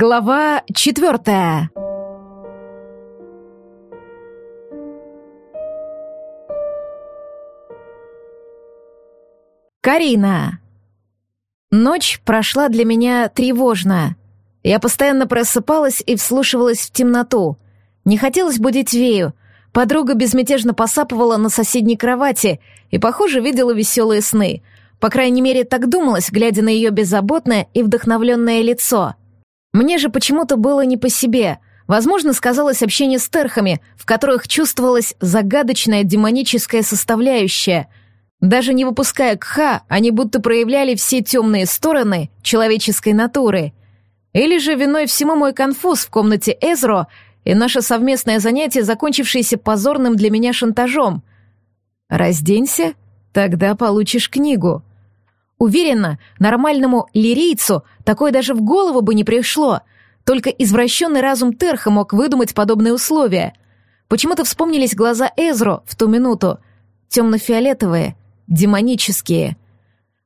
Глава четвертая. Карина. Ночь прошла для меня тревожно. Я постоянно просыпалась и вслушивалась в темноту. Не хотелось будить Вею. Подруга безмятежно посапывала на соседней кровати и, похоже, видела веселые сны. По крайней мере, так думалось, глядя на ее беззаботное и вдохновленное лицо — мне же почему-то было не по себе. Возможно, сказалось общение с терхами, в которых чувствовалась загадочная демоническая составляющая. Даже не выпуская кха, они будто проявляли все темные стороны человеческой натуры. Или же виной всему мой конфуз в комнате Эзро и наше совместное занятие, закончившееся позорным для меня шантажом. «Разденься, тогда получишь книгу», Уверена, нормальному лирийцу такое даже в голову бы не пришло. Только извращенный разум Терха мог выдумать подобные условия. Почему-то вспомнились глаза Эзро в ту минуту. Темно-фиолетовые, демонические.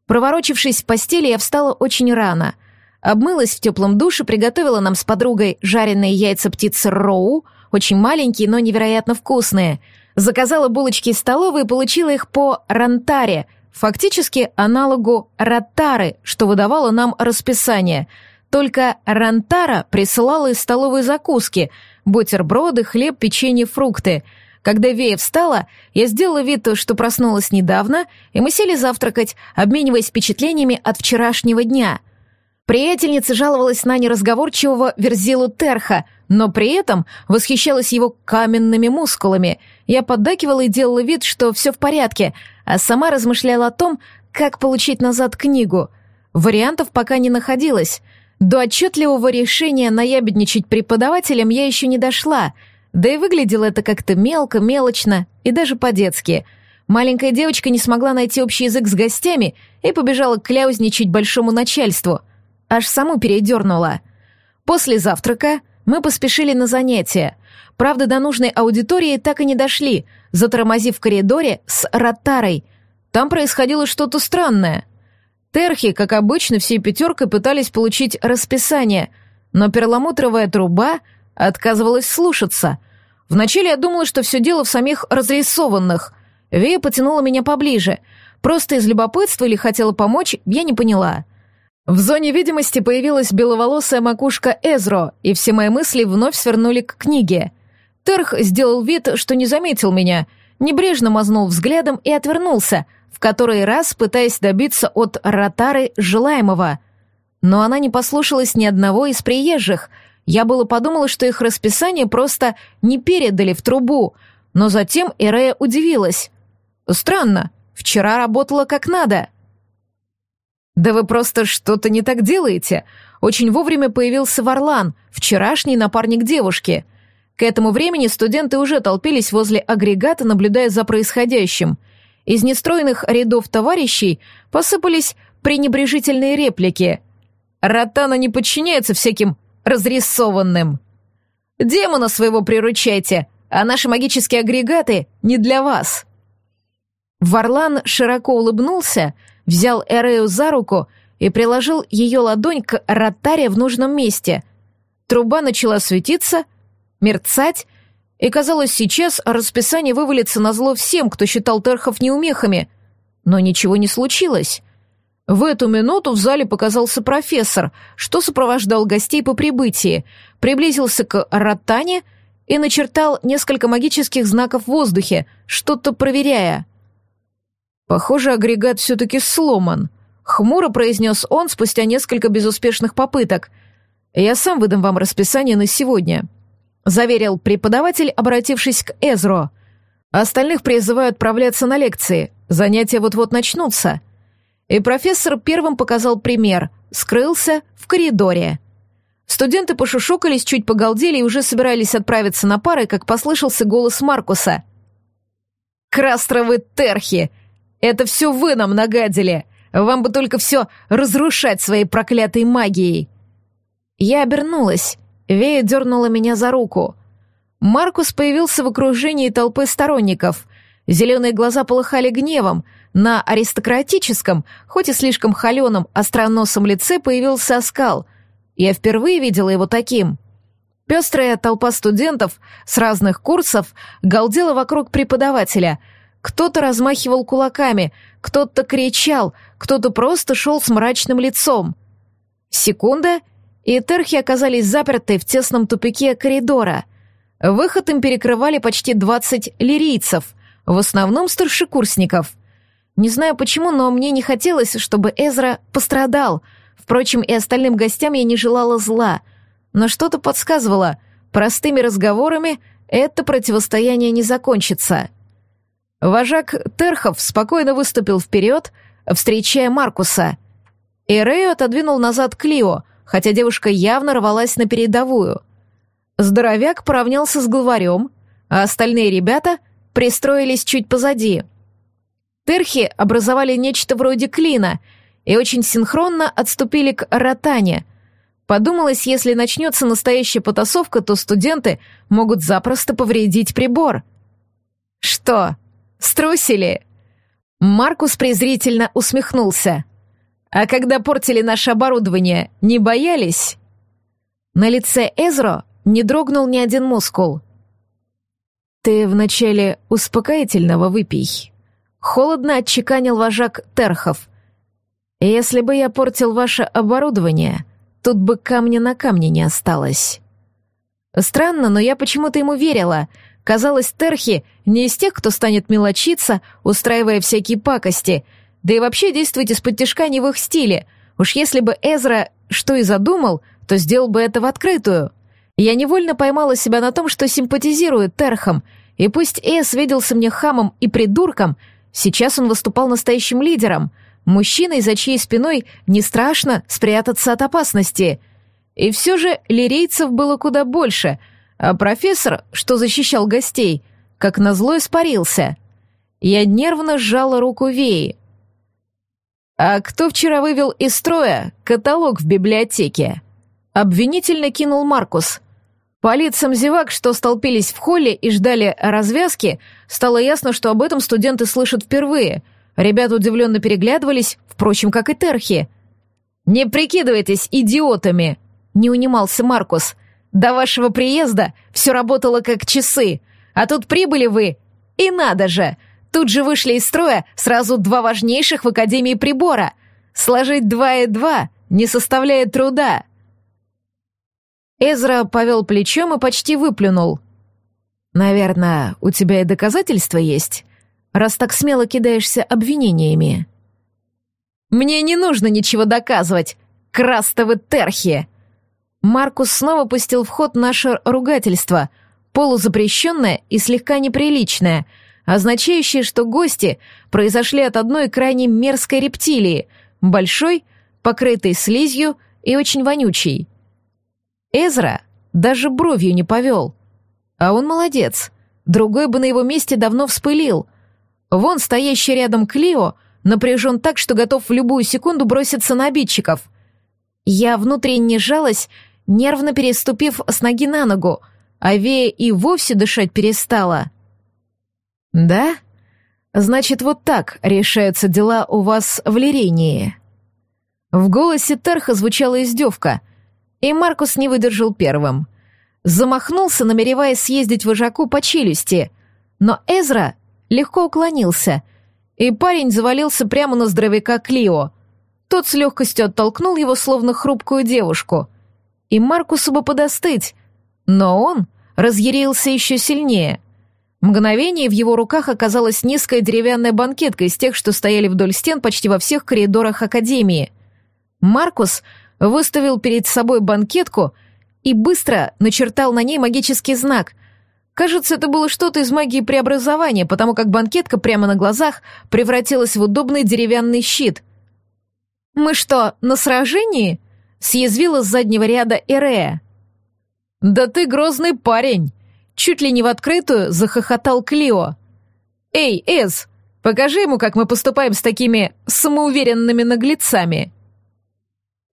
Проворочившись в постели, я встала очень рано. Обмылась в теплом душе, приготовила нам с подругой жареные яйца птицы Роу, очень маленькие, но невероятно вкусные. Заказала булочки из столовой и получила их по рантаре — фактически аналогу Раттары, что выдавало нам расписание. Только Рантара присылала из столовой закуски, бутерброды, хлеб, печенье, фрукты. Когда Вея встала, я сделала вид, что проснулась недавно, и мы сели завтракать, обмениваясь впечатлениями от вчерашнего дня — Приятельница жаловалась на неразговорчивого Верзилу Терха, но при этом восхищалась его каменными мускулами. Я поддакивала и делала вид, что все в порядке, а сама размышляла о том, как получить назад книгу. Вариантов пока не находилось. До отчетливого решения наябедничать преподавателям я еще не дошла, да и выглядело это как-то мелко, мелочно и даже по-детски. Маленькая девочка не смогла найти общий язык с гостями и побежала кляузничать большому начальству — аж саму передернула. После завтрака мы поспешили на занятия. Правда, до нужной аудитории так и не дошли, затормозив в коридоре с ротарой. Там происходило что-то странное. Терхи, как обычно, всей пятеркой пытались получить расписание, но перламутровая труба отказывалась слушаться. Вначале я думала, что все дело в самих разрисованных. Вея потянула меня поближе. Просто из любопытства или хотела помочь, я не поняла. В зоне видимости появилась беловолосая макушка Эзро, и все мои мысли вновь свернули к книге. Терх сделал вид, что не заметил меня, небрежно мазнул взглядом и отвернулся, в который раз пытаясь добиться от Ротары желаемого. Но она не послушалась ни одного из приезжих. Я было подумала, что их расписание просто не передали в трубу, но затем Эрея удивилась. «Странно, вчера работала как надо». «Да вы просто что-то не так делаете!» Очень вовремя появился Варлан, вчерашний напарник девушки. К этому времени студенты уже толпились возле агрегата, наблюдая за происходящим. Из нестроенных рядов товарищей посыпались пренебрежительные реплики. «Ротана не подчиняется всяким разрисованным!» «Демона своего приручайте, а наши магические агрегаты не для вас!» Варлан широко улыбнулся, взял Эрею за руку и приложил ее ладонь к ротаре в нужном месте. Труба начала светиться, мерцать, и, казалось, сейчас расписание вывалится на зло всем, кто считал терхов неумехами. Но ничего не случилось. В эту минуту в зале показался профессор, что сопровождал гостей по прибытии, приблизился к ротане и начертал несколько магических знаков в воздухе, что-то проверяя — «Похоже, агрегат все-таки сломан», — хмуро произнес он спустя несколько безуспешных попыток. «Я сам выдам вам расписание на сегодня», — заверил преподаватель, обратившись к Эзро. «Остальных призываю отправляться на лекции. Занятия вот-вот начнутся». И профессор первым показал пример, скрылся в коридоре. Студенты пошушукались, чуть погалдели и уже собирались отправиться на пары, как послышался голос Маркуса. «Крастровы терхи! Это все вы нам нагадили. Вам бы только все разрушать своей проклятой магией. Я обернулась. Вея дернула меня за руку. Маркус появился в окружении толпы сторонников. Зеленые глаза полыхали гневом. На аристократическом, хоть и слишком холеном, остроносом лице появился оскал. Я впервые видела его таким. Пестрая толпа студентов с разных курсов галдела вокруг преподавателя. Кто-то размахивал кулаками, кто-то кричал, кто-то просто шел с мрачным лицом. Секунда, и терхи оказались заперты в тесном тупике коридора. Выход им перекрывали почти двадцать лирийцев, в основном старшекурсников. Не знаю почему, но мне не хотелось, чтобы Эзра пострадал. Впрочем, и остальным гостям я не желала зла. Но что-то подсказывало, простыми разговорами это противостояние не закончится. Вожак Терхов спокойно выступил вперед, встречая Маркуса. И Рэю отодвинул назад Клио, хотя девушка явно рвалась на передовую. Здоровяк поравнялся с главарем, а остальные ребята пристроились чуть позади — Терхи образовали нечто вроде клина и очень синхронно отступили к ротане. Подумалось, если начнется настоящая потасовка, то студенты могут запросто повредить прибор. «Что, струсили?» Маркус презрительно усмехнулся. «А когда портили наше оборудование, не боялись?» На лице Эзро не дрогнул ни один мускул. «Ты вначале успокоительного выпей», Холодно отчеканил вожак Терхов. «Если бы я портил ваше оборудование, тут бы камня на камне не осталось». Странно, но я почему-то ему верила. Казалось, Терхи не из тех, кто станет мелочиться, устраивая всякие пакости, да и вообще действовать из-под тяжка не в их стиле. Уж если бы Эзра что и задумал, то сделал бы это в открытую. Я невольно поймала себя на том, что симпатизирую Терхам, и пусть Эс виделся мне хамом и придурком — Сейчас он выступал настоящим лидером, мужчиной, за чьей спиной не страшно спрятаться от опасности. И все же лирейцев было куда больше, а профессор, что защищал гостей, как назло испарился. Я нервно сжала руку Веи. «А кто вчера вывел из строя каталог в библиотеке?» Обвинительно кинул Маркус. По лицам зевак, что столпились в холле и ждали развязки, стало ясно, что об этом студенты слышат впервые. Ребята удивленно переглядывались, впрочем, как и терхи. «Не прикидывайтесь идиотами!» — не унимался Маркус. «До вашего приезда все работало как часы, а тут прибыли вы, и надо же! Тут же вышли из строя сразу два важнейших в Академии прибора. Сложить два и два не составляет труда». Эзра повел плечом и почти выплюнул. «Наверное, у тебя и доказательства есть, раз так смело кидаешься обвинениями». «Мне не нужно ничего доказывать, крастовы терхи!» Маркус снова пустил в ход наше ругательство, полузапрещенное и слегка неприличное, означающее, что гости произошли от одной крайне мерзкой рептилии, большой, покрытой слизью и очень вонючей. Эзра даже бровью не повел. А он молодец. Другой бы на его месте давно вспылил. Вон стоящий рядом Клио напряжен так, что готов в любую секунду броситься на обидчиков. Я внутренне жалась, нервно переступив с ноги на ногу, а Вея и вовсе дышать перестала. «Да? Значит, вот так решаются дела у вас в Лирении». В голосе Терха звучала издевка — и Маркус не выдержал первым. Замахнулся, намереваясь съездить вожаку по челюсти, но Эзра легко уклонился, и парень завалился прямо на здоровяка Клио. Тот с легкостью оттолкнул его, словно хрупкую девушку. И Маркусу бы подостыть, но он разъярился еще сильнее. Мгновение в его руках оказалась низкая деревянная банкетка из тех, что стояли вдоль стен почти во всех коридорах Академии. Маркус — выставил перед собой банкетку и быстро начертал на ней магический знак. Кажется, это было что-то из магии преобразования, потому как банкетка прямо на глазах превратилась в удобный деревянный щит. «Мы что, на сражении?» — съязвила с заднего ряда Эрея. «Да ты грозный парень!» — чуть ли не в открытую захохотал Клио. «Эй, Эз, покажи ему, как мы поступаем с такими самоуверенными наглецами!»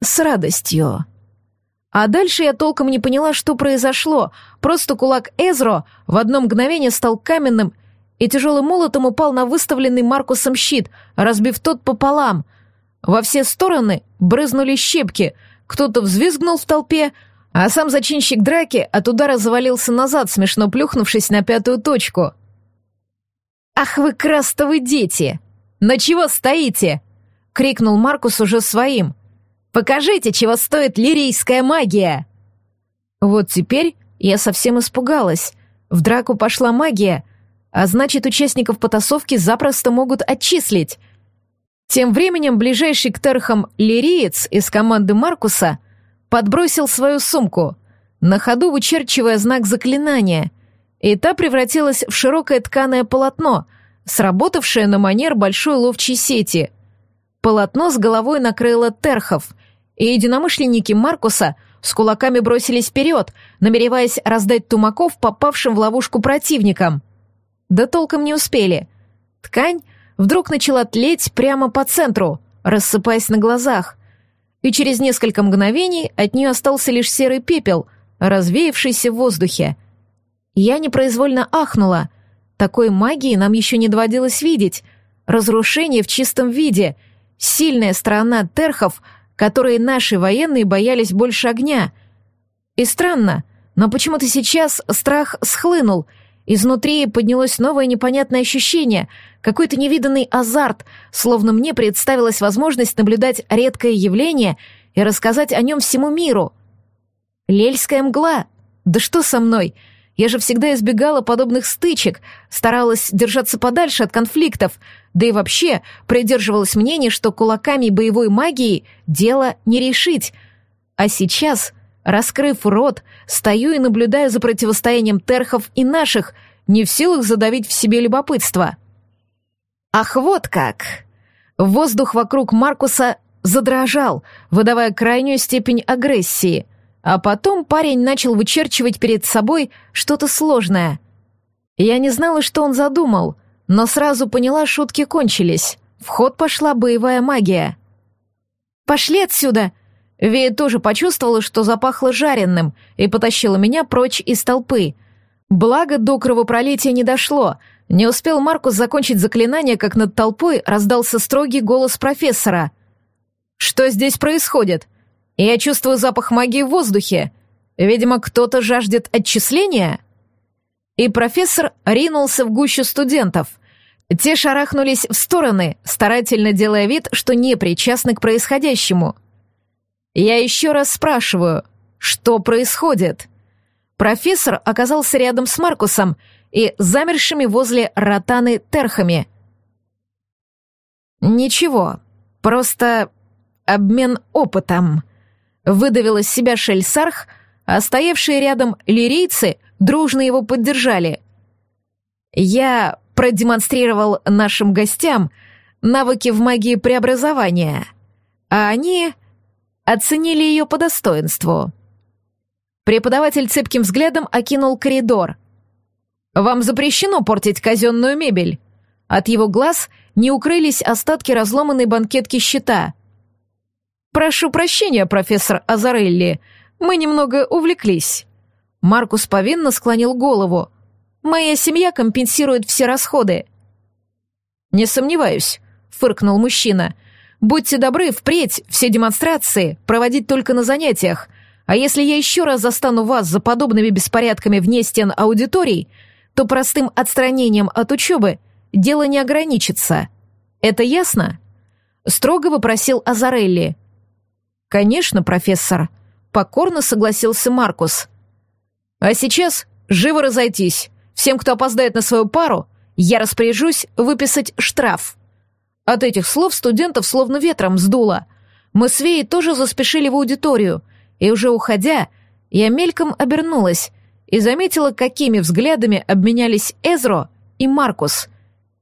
С радостью. А дальше я толком не поняла, что произошло. Просто кулак Эзро в одно мгновение стал каменным, и тяжелым молотом упал на выставленный Маркусом щит, разбив тот пополам. Во все стороны брызнули щепки, кто-то взвизгнул в толпе, а сам зачинщик драки от удара завалился назад, смешно плюхнувшись на пятую точку. «Ах вы, крастовы дети! На чего стоите?» — крикнул Маркус уже своим. «Покажите, чего стоит лирийская магия!» Вот теперь я совсем испугалась. В драку пошла магия, а значит, участников потасовки запросто могут отчислить. Тем временем ближайший к Терхам лириец из команды Маркуса подбросил свою сумку, на ходу вычерчивая знак заклинания, и та превратилась в широкое тканое полотно, сработавшее на манер большой ловчей сети. Полотно с головой накрыло Терхов, и единомышленники Маркуса с кулаками бросились вперед, намереваясь раздать тумаков попавшим в ловушку противникам — да толком не успели. Ткань вдруг начала тлеть прямо по центру, рассыпаясь на глазах. И через несколько мгновений от нее остался лишь серый пепел, развеявшийся в воздухе. Я непроизвольно ахнула. Такой магии нам еще не доводилось видеть. Разрушение в чистом виде. Сильная сторона терхов, которые наши военные боялись больше огня. И странно, но почему-то сейчас страх схлынул — Изнутри поднялось новое непонятное ощущение, какой-то невиданный азарт, словно мне представилась возможность наблюдать редкое явление и рассказать о нем всему миру. Лельская мгла. Да что со мной? Я же всегда избегала подобных стычек, старалась держаться подальше от конфликтов, да и вообще придерживалась мнения, что кулаками и боевой магией дело не решить. А сейчас Раскрыв рот, стою и наблюдаю за противостоянием терхов и наших, не в силах задавить в себе любопытство. Ах, вот как! Воздух вокруг Маркуса задрожал, выдавая крайнюю степень агрессии, а потом парень начал вычерчивать перед собой что-то сложное. Я не знала, что он задумал, но сразу поняла, шутки кончились. В ход пошла боевая магия. «Пошли отсюда!» Вея тоже почувствовала, что запахло жареным, и потащила меня прочь из толпы. Благо, до кровопролития не дошло. Не успел Маркус закончить заклинание, как над толпой раздался строгий голос профессора. «Что здесь происходит? Я чувствую запах магии в воздухе. Видимо, кто-то жаждет отчисления?» И профессор ринулся в гущу студентов. Те шарахнулись в стороны, старательно делая вид, что не причастны к происходящему — я еще раз спрашиваю, что происходит? Профессор оказался рядом с Маркусом и замершими возле ротаны терхами. Ничего, просто обмен опытом. Выдавил из себя Шельсарх, а стоявшие рядом лирийцы дружно его поддержали. Я продемонстрировал нашим гостям навыки в магии преобразования, а они оценили ее по достоинству. Преподаватель цепким взглядом окинул коридор. «Вам запрещено портить казенную мебель». От его глаз не укрылись остатки разломанной банкетки щита. «Прошу прощения, профессор Азарелли, мы немного увлеклись». Маркус повинно склонил голову. «Моя семья компенсирует все расходы». «Не сомневаюсь», — фыркнул мужчина. Будьте добры, впредь все демонстрации проводить только на занятиях, а если я еще раз застану вас за подобными беспорядками вне стен аудиторий, то простым отстранением от учебы дело не ограничится. Это ясно?» Строго вопросил Азарелли. «Конечно, профессор», — покорно согласился Маркус. «А сейчас живо разойтись. Всем, кто опоздает на свою пару, я распоряжусь выписать штраф». От этих слов студентов словно ветром сдуло. Мы с Веей тоже заспешили в аудиторию, и уже уходя, я мельком обернулась и заметила, какими взглядами обменялись Эзро и Маркус.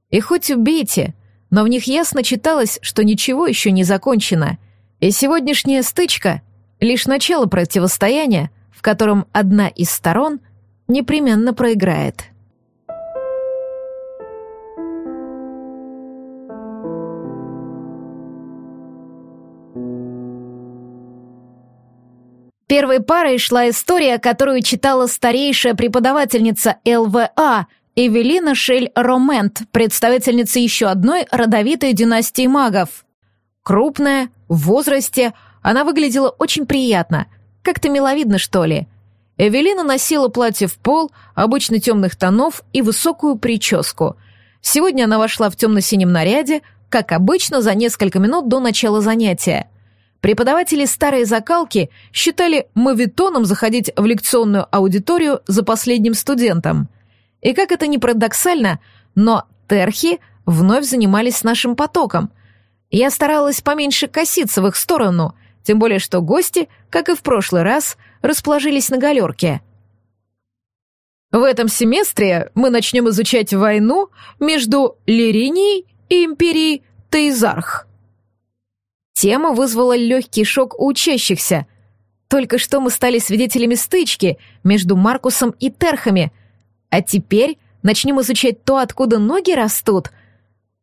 И хоть убейте, но в них ясно читалось, что ничего еще не закончено, и сегодняшняя стычка — лишь начало противостояния, в котором одна из сторон непременно проиграет. Первой парой шла история, которую читала старейшая преподавательница ЛВА Эвелина Шель-Ромент, представительница еще одной родовитой династии магов. Крупная, в возрасте, Она выглядела очень приятно, как-то миловидно, что ли. Эвелина носила платье в пол, обычно темных тонов и высокую прическу. Сегодня она вошла в темно-синем наряде, как обычно, за несколько минут до начала занятия. Преподаватели старой закалки считали мавитоном заходить в лекционную аудиторию за последним студентом. И как это ни парадоксально, но терхи вновь занимались нашим потоком. Я старалась поменьше коситься в их сторону, тем более что гости, как и в прошлый раз, расположились на галерке. В этом семестре мы начнем изучать войну между Лиринией и империей Тейзарх. Тема вызвала легкий шок у учащихся. Только что мы стали свидетелями стычки между Маркусом и Терхами, а теперь начнем изучать то, откуда ноги растут.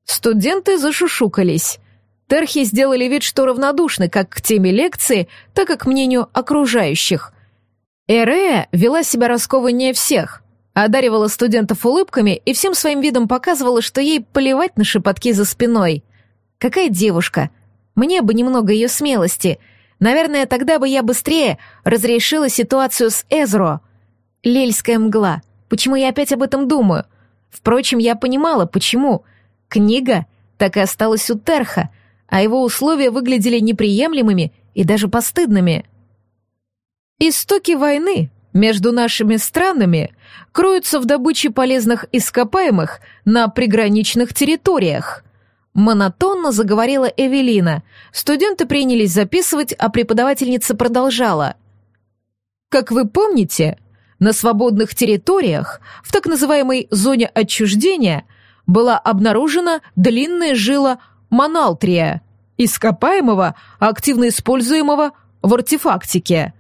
Студенты зашушукались. Терхи сделали вид, что равнодушны как к теме лекции, так и к мнению окружающих. Эрея вела себя раскованнее всех, одаривала студентов улыбками и всем своим видом показывала, что ей плевать на шепотки за спиной. Какая девушка! Мне бы немного ее смелости. Наверное, тогда бы я быстрее разрешила ситуацию с Эзро. Лельская мгла. Почему я опять об этом думаю? Впрочем, я понимала, почему. Книга так и осталась у Терха, а его условия выглядели неприемлемыми и даже постыдными. Истоки войны между нашими странами кроются в добыче полезных ископаемых на приграничных территориях. Монотонно заговорила Эвелина. Студенты принялись записывать, а преподавательница продолжала. Как вы помните, на свободных территориях, в так называемой зоне отчуждения, была обнаружена длинная жила Моналтрия, ископаемого, активно используемого в артефактике.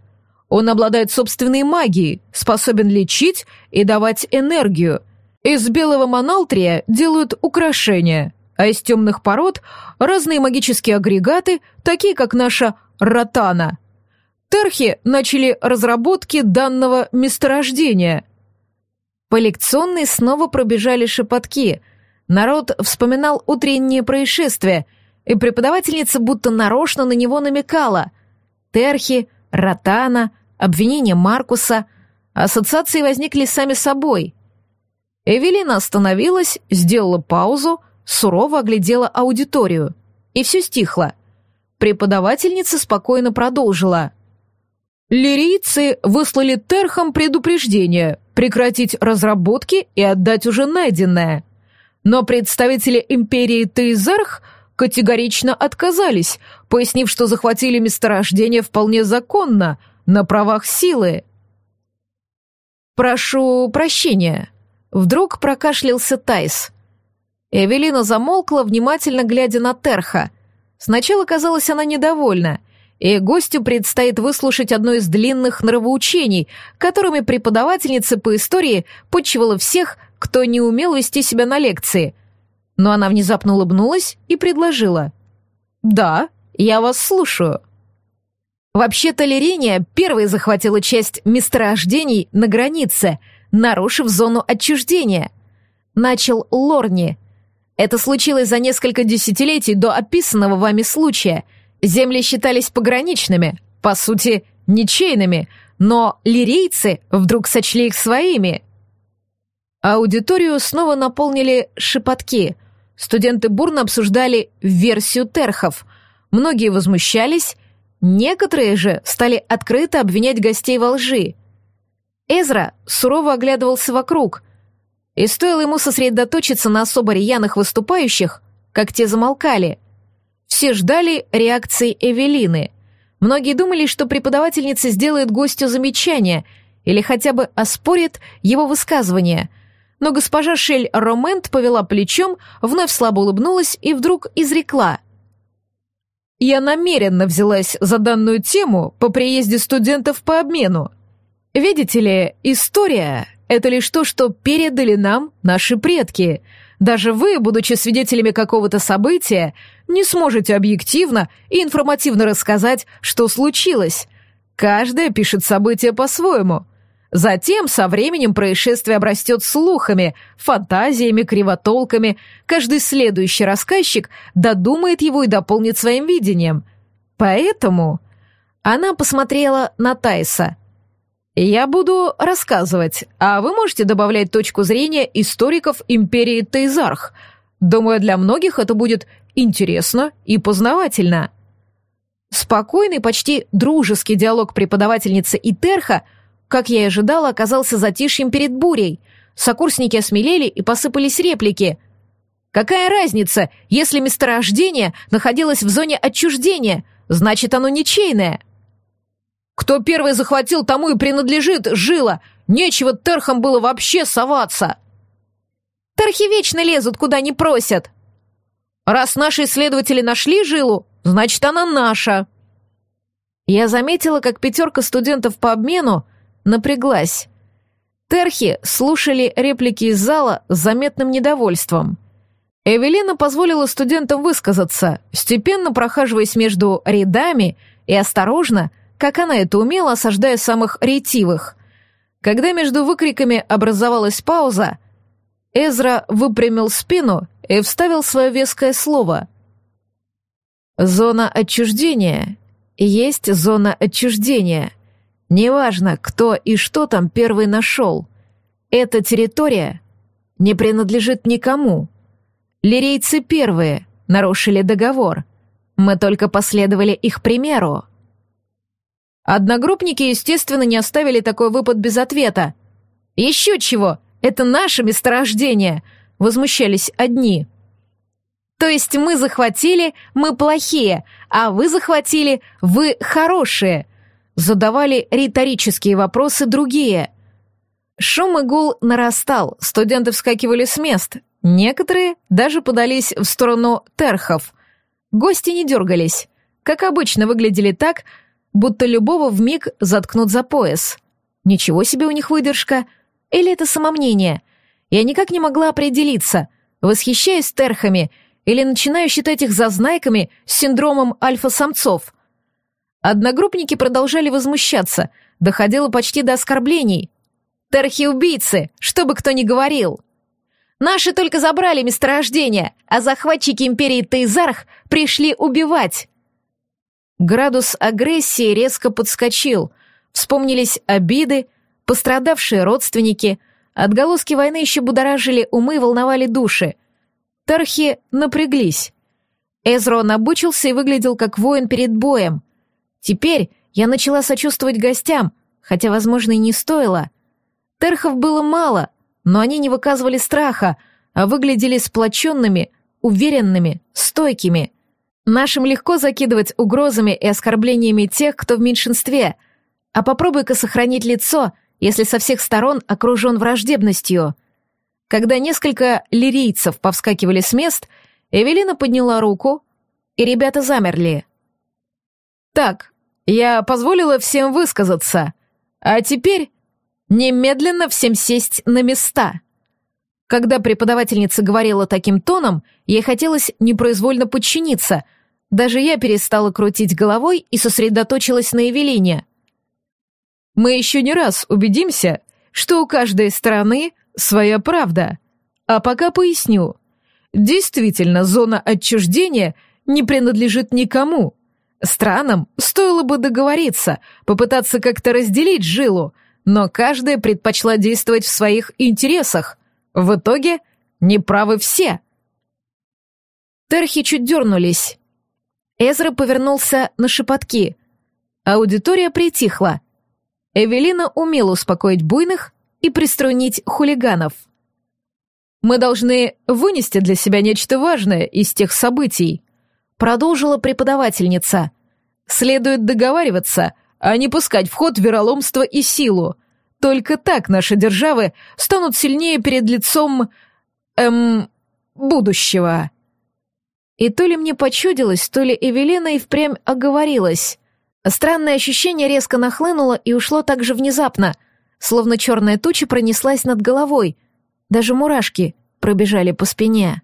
Он обладает собственной магией, способен лечить и давать энергию. Из белого Моналтрия делают украшения – а из темных пород — разные магические агрегаты, такие как наша ротана. Терхи начали разработки данного месторождения. По лекционной снова пробежали шепотки. Народ вспоминал утреннее происшествие, и преподавательница будто нарочно на него намекала. Терхи, ротана, обвинения Маркуса. Ассоциации возникли сами собой. Эвелина остановилась, сделала паузу — сурово оглядела аудиторию, и все стихло. Преподавательница спокойно продолжила. «Лирийцы выслали Терхам предупреждение прекратить разработки и отдать уже найденное. Но представители империи Тейзарх категорично отказались, пояснив, что захватили месторождение вполне законно, на правах силы. «Прошу прощения», — вдруг прокашлялся Тайс. Эвелина замолкла, внимательно глядя на Терха. Сначала казалось, она недовольна, и гостю предстоит выслушать одно из длинных нравоучений, которыми преподавательница по истории подчивала всех, кто не умел вести себя на лекции. Но она внезапно улыбнулась и предложила. «Да, я вас слушаю». Вообще-то Лирения первой захватила часть месторождений на границе, нарушив зону отчуждения. Начал Лорни — это случилось за несколько десятилетий до описанного вами случая. Земли считались пограничными, по сути, ничейными, но лирийцы вдруг сочли их своими. Аудиторию снова наполнили шепотки. Студенты бурно обсуждали версию терхов. Многие возмущались, некоторые же стали открыто обвинять гостей во лжи. Эзра сурово оглядывался вокруг, и стоило ему сосредоточиться на особо рьяных выступающих, как те замолкали. Все ждали реакции Эвелины. Многие думали, что преподавательница сделает гостю замечание или хотя бы оспорит его высказывание. Но госпожа Шель Ромент повела плечом, вновь слабо улыбнулась и вдруг изрекла. «Я намеренно взялась за данную тему по приезде студентов по обмену. Видите ли, история это лишь то, что передали нам наши предки. Даже вы, будучи свидетелями какого-то события, не сможете объективно и информативно рассказать, что случилось. Каждая пишет события по-своему. Затем со временем происшествие обрастет слухами, фантазиями, кривотолками. Каждый следующий рассказчик додумает его и дополнит своим видением. Поэтому Она посмотрела на Тайса. «Я буду рассказывать, а вы можете добавлять точку зрения историков империи Тейзарх. Думаю, для многих это будет интересно и познавательно». Спокойный, почти дружеский диалог преподавательницы и Терха, как я и ожидала, оказался затишьем перед бурей. Сокурсники осмелели и посыпались реплики. «Какая разница, если месторождение находилось в зоне отчуждения? Значит, оно ничейное». «Кто первый захватил, тому и принадлежит жила. Нечего терхам было вообще соваться». «Терхи вечно лезут, куда не просят». «Раз наши исследователи нашли жилу, Значит, она наша. Я заметила, как пятерка студентов по обмену напряглась. Терхи слушали реплики из зала с заметным недовольством. Эвелина позволила студентам высказаться, степенно прохаживаясь между рядами и осторожно, как она это умела, осаждая самых ретивых. Когда между выкриками образовалась пауза, Эзра выпрямил спину и вставил свое веское слово — Зона отчуждения есть зона отчуждения. Неважно, кто и что там первый нашел. Эта территория не принадлежит никому. Лирейцы первые нарушили договор. Мы только последовали их примеру. Одногруппники, естественно, не оставили такой выпад без ответа. «Еще чего! Это наше месторождение!» — возмущались одни — то есть мы захватили, мы плохие, а вы захватили, вы хорошие. Задавали риторические вопросы другие. Шум и гул нарастал, студенты вскакивали с мест. Некоторые даже подались в сторону терхов. Гости не дергались. Как обычно, выглядели так, будто любого в миг заткнут за пояс. Ничего себе у них выдержка. Или это самомнение? Я никак не могла определиться. Восхищаюсь терхами — или начинаю считать их зазнайками с синдромом альфа-самцов. Одногруппники продолжали возмущаться, доходило почти до оскорблений. «Терхи-убийцы, что бы кто ни говорил!» «Наши только забрали месторождение, а захватчики империи Тейзарх пришли убивать!» Градус агрессии резко подскочил. Вспомнились обиды, пострадавшие родственники. Отголоски войны еще будоражили умы и волновали души — Тархи напряглись. Эзро набучился и выглядел как воин перед боем. Теперь я начала сочувствовать гостям, хотя, возможно, и не стоило. Терхов было мало, но они не выказывали страха, а выглядели сплоченными, уверенными, стойкими. Нашим легко закидывать угрозами и оскорблениями тех, кто в меньшинстве, а попробуй-ка сохранить лицо, если со всех сторон окружен враждебностью — когда несколько лирийцев повскакивали с мест, Эвелина подняла руку, и ребята замерли. «Так, я позволила всем высказаться, а теперь немедленно всем сесть на места». Когда преподавательница говорила таким тоном, ей хотелось непроизвольно подчиниться. Даже я перестала крутить головой и сосредоточилась на Эвелине. «Мы еще не раз убедимся, что у каждой стороны своя правда. А пока поясню. Действительно, зона отчуждения не принадлежит никому. Странам стоило бы договориться, попытаться как-то разделить жилу, но каждая предпочла действовать в своих интересах. В итоге неправы все. Терхи чуть дернулись. Эзра повернулся на шепотки. Аудитория притихла. Эвелина умела успокоить буйных, и приструнить хулиганов. «Мы должны вынести для себя нечто важное из тех событий», продолжила преподавательница. «Следует договариваться, а не пускать в ход вероломство и силу. Только так наши державы станут сильнее перед лицом... эм... будущего». И то ли мне почудилось, то ли Эвелина и впрямь оговорилась. Странное ощущение резко нахлынуло и ушло так же внезапно — словно черная туча пронеслась над головой. Даже мурашки пробежали по спине.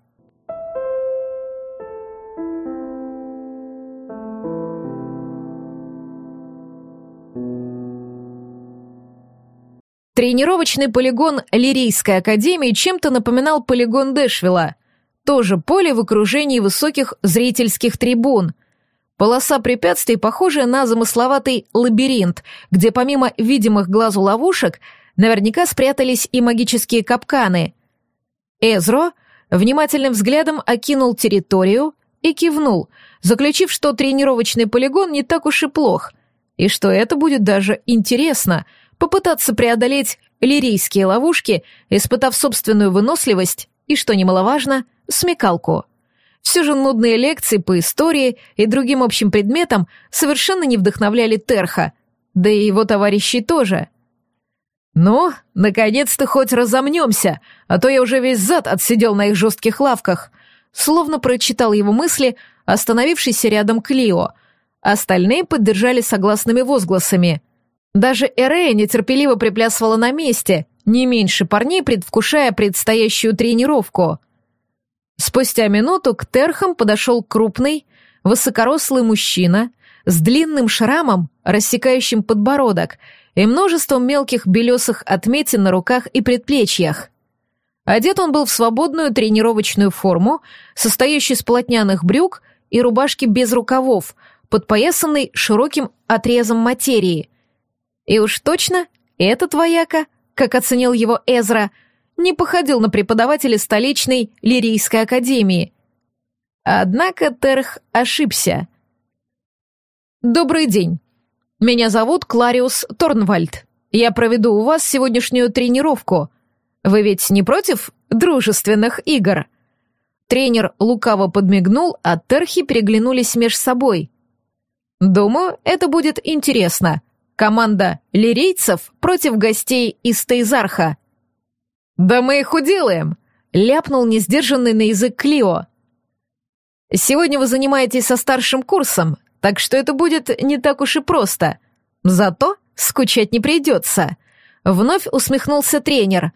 Тренировочный полигон Лирийской академии чем-то напоминал полигон Дэшвилла. Тоже поле в окружении высоких зрительских трибун. Полоса препятствий, похожая на замысловатый лабиринт, где помимо видимых глазу ловушек наверняка спрятались и магические капканы. Эзро внимательным взглядом окинул территорию и кивнул, заключив, что тренировочный полигон не так уж и плох, и что это будет даже интересно — попытаться преодолеть лирийские ловушки, испытав собственную выносливость и, что немаловажно, смекалку — все же нудные лекции по истории и другим общим предметам совершенно не вдохновляли Терха, да и его товарищи тоже. «Ну, наконец-то хоть разомнемся, а то я уже весь зад отсидел на их жестких лавках», словно прочитал его мысли, остановившийся рядом Клио. Остальные поддержали согласными возгласами. Даже Эрея нетерпеливо приплясывала на месте, не меньше парней, предвкушая предстоящую тренировку — Спустя минуту к терхам подошел крупный, высокорослый мужчина с длинным шрамом, рассекающим подбородок, и множеством мелких белесых отметин на руках и предплечьях. Одет он был в свободную тренировочную форму, состоящую из полотняных брюк и рубашки без рукавов, подпоясанной широким отрезом материи. И уж точно этот вояка, как оценил его Эзра, не походил на преподавателя столичной лирийской академии. Однако Терх ошибся. «Добрый день. Меня зовут Клариус Торнвальд. Я проведу у вас сегодняшнюю тренировку. Вы ведь не против дружественных игр?» Тренер лукаво подмигнул, а Терхи переглянулись меж собой. «Думаю, это будет интересно. Команда лирейцев против гостей из Тейзарха. «Да мы их уделаем!» — ляпнул несдержанный на язык Клио. «Сегодня вы занимаетесь со старшим курсом, так что это будет не так уж и просто. Зато скучать не придется», — вновь усмехнулся тренер.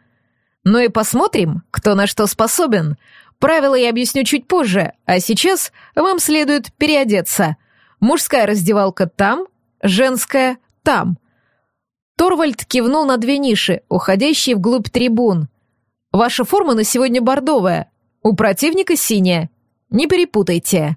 «Ну и посмотрим, кто на что способен. Правила я объясню чуть позже, а сейчас вам следует переодеться. Мужская раздевалка там, женская там». Торвальд кивнул на две ниши, уходящие вглубь трибун. «Ваша форма на сегодня бордовая, у противника синяя. Не перепутайте».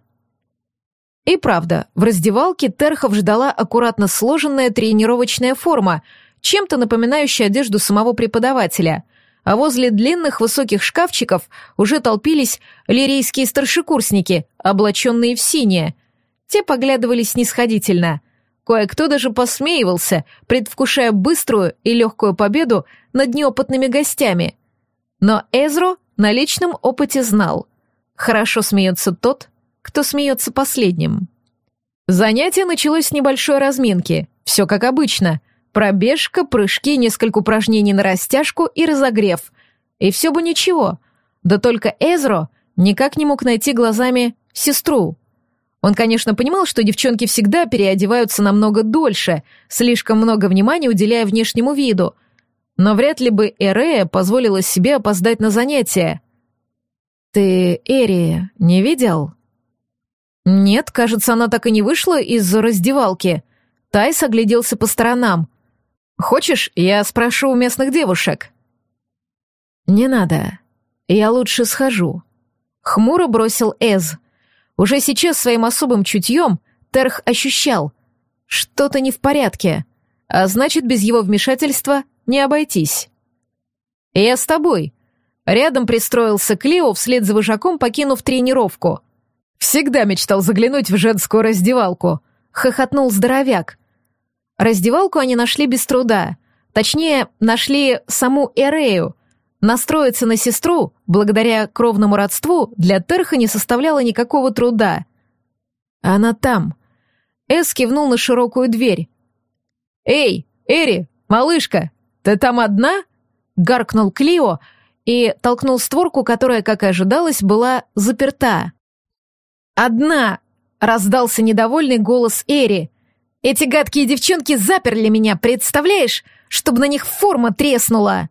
И правда, в раздевалке Терхов ждала аккуратно сложенная тренировочная форма, чем-то напоминающая одежду самого преподавателя, а возле длинных высоких шкафчиков уже толпились лирейские старшекурсники, облаченные в синее. Те поглядывали снисходительно — Кое-кто даже посмеивался, предвкушая быструю и легкую победу над неопытными гостями. Но Эзро на личном опыте знал. Хорошо смеется тот, кто смеется последним. Занятие началось с небольшой разминки. Все как обычно. Пробежка, прыжки, несколько упражнений на растяжку и разогрев. И все бы ничего. Да только Эзро никак не мог найти глазами сестру. Он, конечно, понимал, что девчонки всегда переодеваются намного дольше, слишком много внимания уделяя внешнему виду, но вряд ли бы Эрея позволила себе опоздать на занятия. «Ты Эрия не видел?» «Нет, кажется, она так и не вышла из раздевалки». Тайс огляделся по сторонам. «Хочешь, я спрошу у местных девушек?» «Не надо. Я лучше схожу». Хмуро бросил Эз — уже сейчас своим особым чутьем Терх ощущал, что-то не в порядке, а значит, без его вмешательства не обойтись. «Я с тобой», Рядом пристроился Клео вслед за вожаком, покинув тренировку. «Всегда мечтал заглянуть в женскую раздевалку», — хохотнул здоровяк. Раздевалку они нашли без труда. Точнее, нашли саму Эрею, Настроиться на сестру, благодаря кровному родству, для Терха не составляло никакого труда. Она там. Эс кивнул на широкую дверь. «Эй, Эри, малышка, ты там одна?» Гаркнул Клио и толкнул створку, которая, как и ожидалось, была заперта. «Одна!» — раздался недовольный голос Эри. «Эти гадкие девчонки заперли меня, представляешь? Чтобы на них форма треснула!»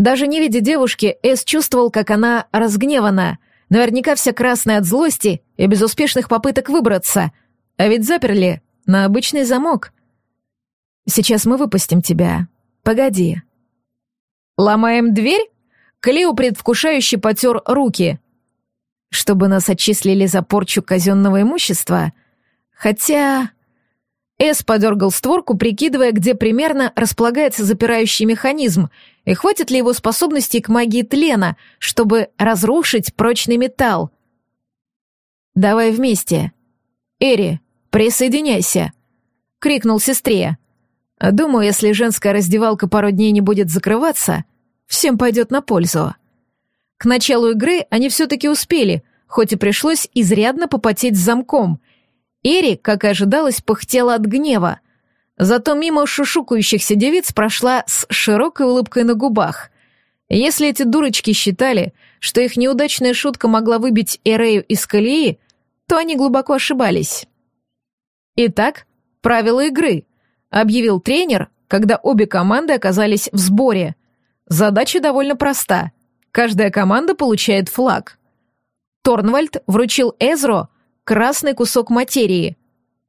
Даже не видя девушки, Эс чувствовал, как она разгневана. Наверняка вся красная от злости и безуспешных попыток выбраться. А ведь заперли на обычный замок. «Сейчас мы выпустим тебя. Погоди». «Ломаем дверь?» Клео предвкушающе потер руки. «Чтобы нас отчислили за порчу казенного имущества?» Хотя... Эс подергал створку, прикидывая, где примерно располагается запирающий механизм, и хватит ли его способностей к магии тлена, чтобы разрушить прочный металл. «Давай вместе. Эри, присоединяйся!» — крикнул сестре. «Думаю, если женская раздевалка пару дней не будет закрываться, всем пойдет на пользу». К началу игры они все-таки успели, хоть и пришлось изрядно попотеть с замком — Эрик, как и ожидалось, пыхтела от гнева. Зато мимо шушукающихся девиц прошла с широкой улыбкой на губах. Если эти дурочки считали, что их неудачная шутка могла выбить Эрею из колеи, то они глубоко ошибались. «Итак, правила игры», — объявил тренер, когда обе команды оказались в сборе. Задача довольно проста. Каждая команда получает флаг. Торнвальд вручил Эзро — красный кусок материи.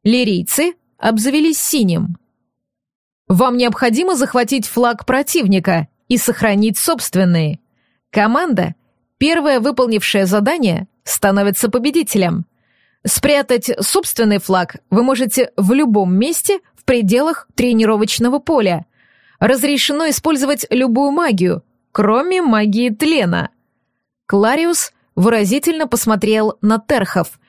Лирийцы обзавелись синим. Вам необходимо захватить флаг противника и сохранить собственные. Команда, первая выполнившая задание, становится победителем. Спрятать собственный флаг вы можете в любом месте в пределах тренировочного поля. Разрешено использовать любую магию, кроме магии тлена. Клариус выразительно посмотрел на Терхов,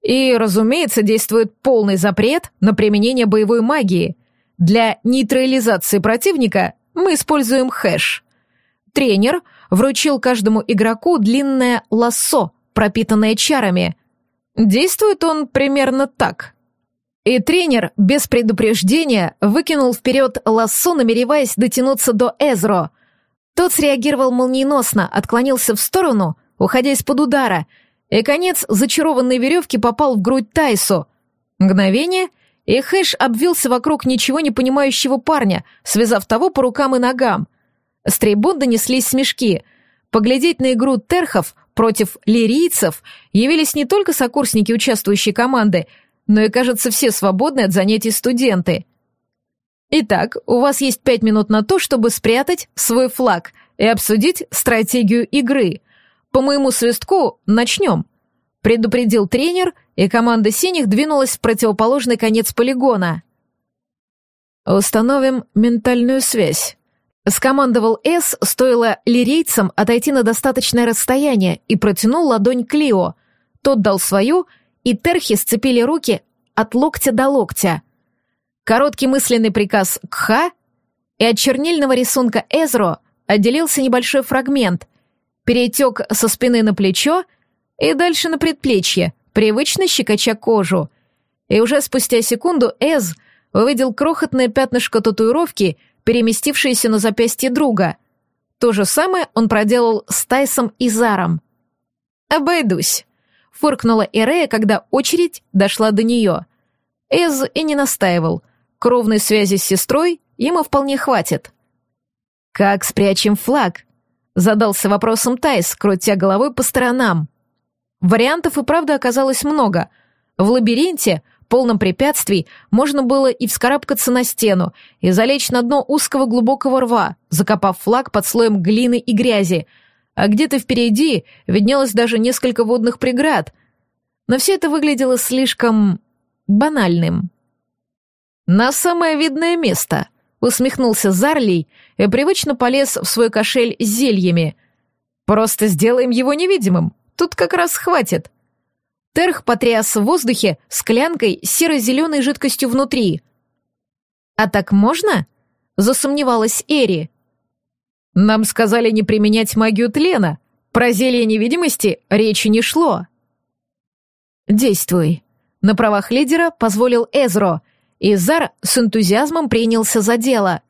и, разумеется, действует полный запрет на применение боевой магии. Для нейтрализации противника мы используем хэш. Тренер вручил каждому игроку длинное лассо, пропитанное чарами. Действует он примерно так. И тренер без предупреждения выкинул вперед лассо, намереваясь дотянуться до Эзро. Тот среагировал молниеносно, отклонился в сторону, уходя из-под удара — и конец зачарованной веревки попал в грудь Тайсу. Мгновение, и Хэш обвился вокруг ничего не понимающего парня, связав того по рукам и ногам. С трибун донеслись смешки. Поглядеть на игру терхов против лирийцев явились не только сокурсники участвующей команды, но и, кажется, все свободные от занятий студенты. Итак, у вас есть пять минут на то, чтобы спрятать свой флаг и обсудить стратегию игры — по моему свистку начнем», — предупредил тренер, и команда синих двинулась в противоположный конец полигона. «Установим ментальную связь», — скомандовал С, стоило лирейцам отойти на достаточное расстояние и протянул ладонь к Лио. Тот дал свою, и терхи сцепили руки от локтя до локтя. Короткий мысленный приказ «Кха», и от чернильного рисунка Эзро отделился небольшой фрагмент, перетек со спины на плечо и дальше на предплечье, привычно щекоча кожу. И уже спустя секунду Эз увидел крохотное пятнышко татуировки, переместившееся на запястье друга. То же самое он проделал с Тайсом и Заром. «Обойдусь», — фыркнула Эрея, когда очередь дошла до нее. Эз и не настаивал. Кровной связи с сестрой ему вполне хватит. «Как спрячем флаг?» Задался вопросом Тайс, крутя головой по сторонам. Вариантов и правда оказалось много. В лабиринте, полном препятствий, можно было и вскарабкаться на стену, и залечь на дно узкого глубокого рва, закопав флаг под слоем глины и грязи, а где-то впереди виднелось даже несколько водных преград. Но все это выглядело слишком... банальным. «На самое видное место», усмехнулся Зарлей и привычно полез в свой кошель с зельями. «Просто сделаем его невидимым, тут как раз хватит». Терх потряс в воздухе склянкой с серо-зеленой жидкостью внутри. «А так можно?» — засомневалась Эри. «Нам сказали не применять магию тлена. Про зелье невидимости речи не шло». «Действуй», — на правах лидера позволил Эзро — Изар с энтузиазмом принялся за дело.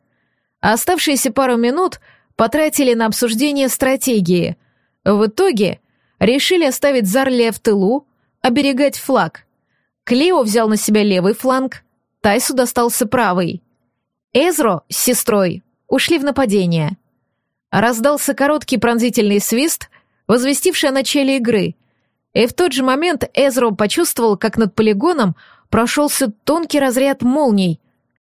Оставшиеся пару минут потратили на обсуждение стратегии. В итоге решили оставить Зарлия в тылу, оберегать флаг. Клео взял на себя левый фланг, Тайсу достался правый. Эзро с сестрой ушли в нападение. Раздался короткий пронзительный свист, возвестивший о начале игры, и в тот же момент Эзро почувствовал, как над полигоном прошелся тонкий разряд молний.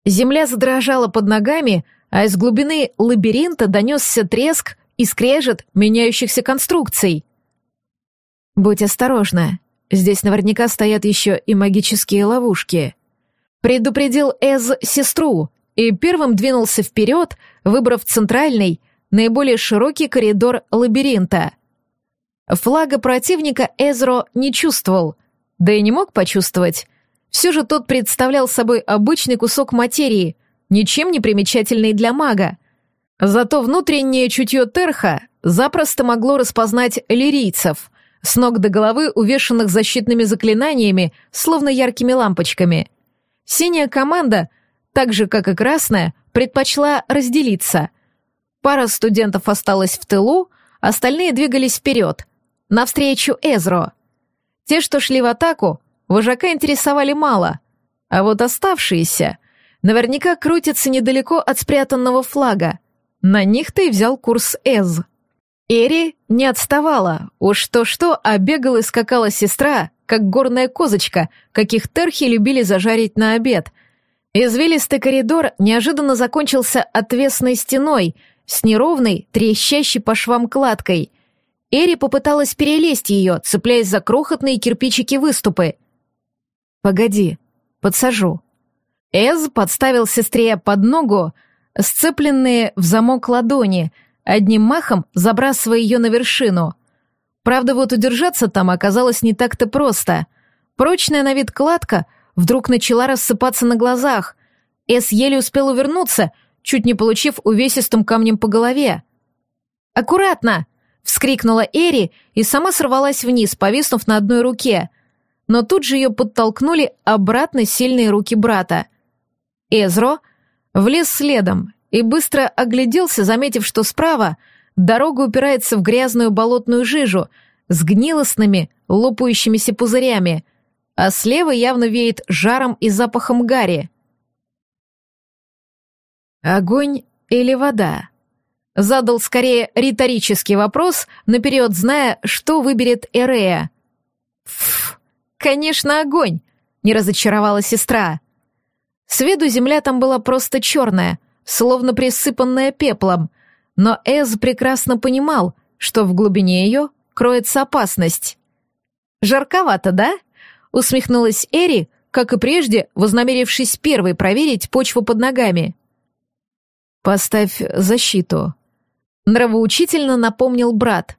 Земля задрожала под ногами, а из глубины лабиринта донесся треск и скрежет меняющихся конструкций. «Будь осторожна, Здесь наверняка стоят еще и магические ловушки. Предупредил Эз сестру и первым двинулся вперед, выбрав центральный, наиболее широкий коридор лабиринта. Флага противника Эзро не чувствовал, да и не мог почувствовать. Все же тот представлял собой обычный кусок материи, ничем не примечательный для мага. Зато внутреннее чутье Терха запросто могло распознать лирийцев, с ног до головы увешанных защитными заклинаниями, словно яркими лампочками. Синяя команда, так же, как и красная, предпочла разделиться. Пара студентов осталась в тылу, остальные двигались вперед, навстречу Эзро. Те, что шли в атаку, вожака интересовали мало, а вот оставшиеся наверняка крутятся недалеко от спрятанного флага. На них-то и взял курс Эз. Эри не отставала, уж то-что, а бегала и скакала сестра, как горная козочка, каких терхи любили зажарить на обед. Извилистый коридор неожиданно закончился отвесной стеной с неровной, трещащей по швам кладкой. Эри попыталась перелезть ее, цепляясь за крохотные кирпичики выступы. «Погоди, подсажу». Эз подставил сестре под ногу сцепленные в замок ладони, одним махом забрасывая ее на вершину. Правда, вот удержаться там оказалось не так-то просто. Прочная на вид кладка вдруг начала рассыпаться на глазах. Эс еле успел увернуться, чуть не получив увесистым камнем по голове. «Аккуратно!» — вскрикнула Эри и сама сорвалась вниз, повиснув на одной руке. Но тут же ее подтолкнули обратно сильные руки брата. Эзро влез следом и быстро огляделся, заметив, что справа дорога упирается в грязную болотную жижу с гнилостными, лопающимися пузырями, а слева явно веет жаром и запахом гари. Огонь или вода? Задал скорее риторический вопрос, наперед зная, что выберет Эрея. «Фу, конечно, огонь!» — не разочаровала сестра. С виду земля там была просто черная, словно присыпанная пеплом, но Эз прекрасно понимал, что в глубине ее кроется опасность. «Жарковато, да?» — усмехнулась Эри, как и прежде, вознамерившись первой проверить почву под ногами. «Поставь защиту», — нравоучительно напомнил брат.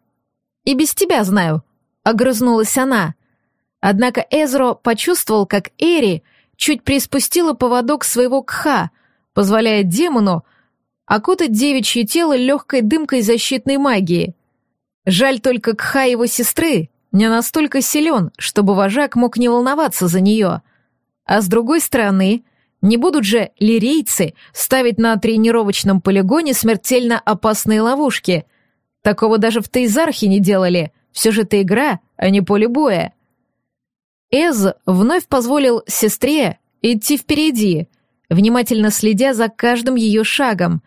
«И без тебя знаю», — огрызнулась она. Однако Эзро почувствовал, как Эри чуть приспустила поводок своего кха, позволяя демону окутать девичье тело легкой дымкой защитной магии. Жаль только Кха его сестры не настолько силен, чтобы вожак мог не волноваться за нее. А с другой стороны, не будут же лирейцы ставить на тренировочном полигоне смертельно опасные ловушки. Такого даже в Тейзархе не делали. Все же это игра, а не поле боя. Эз вновь позволил сестре идти впереди, внимательно следя за каждым ее шагом,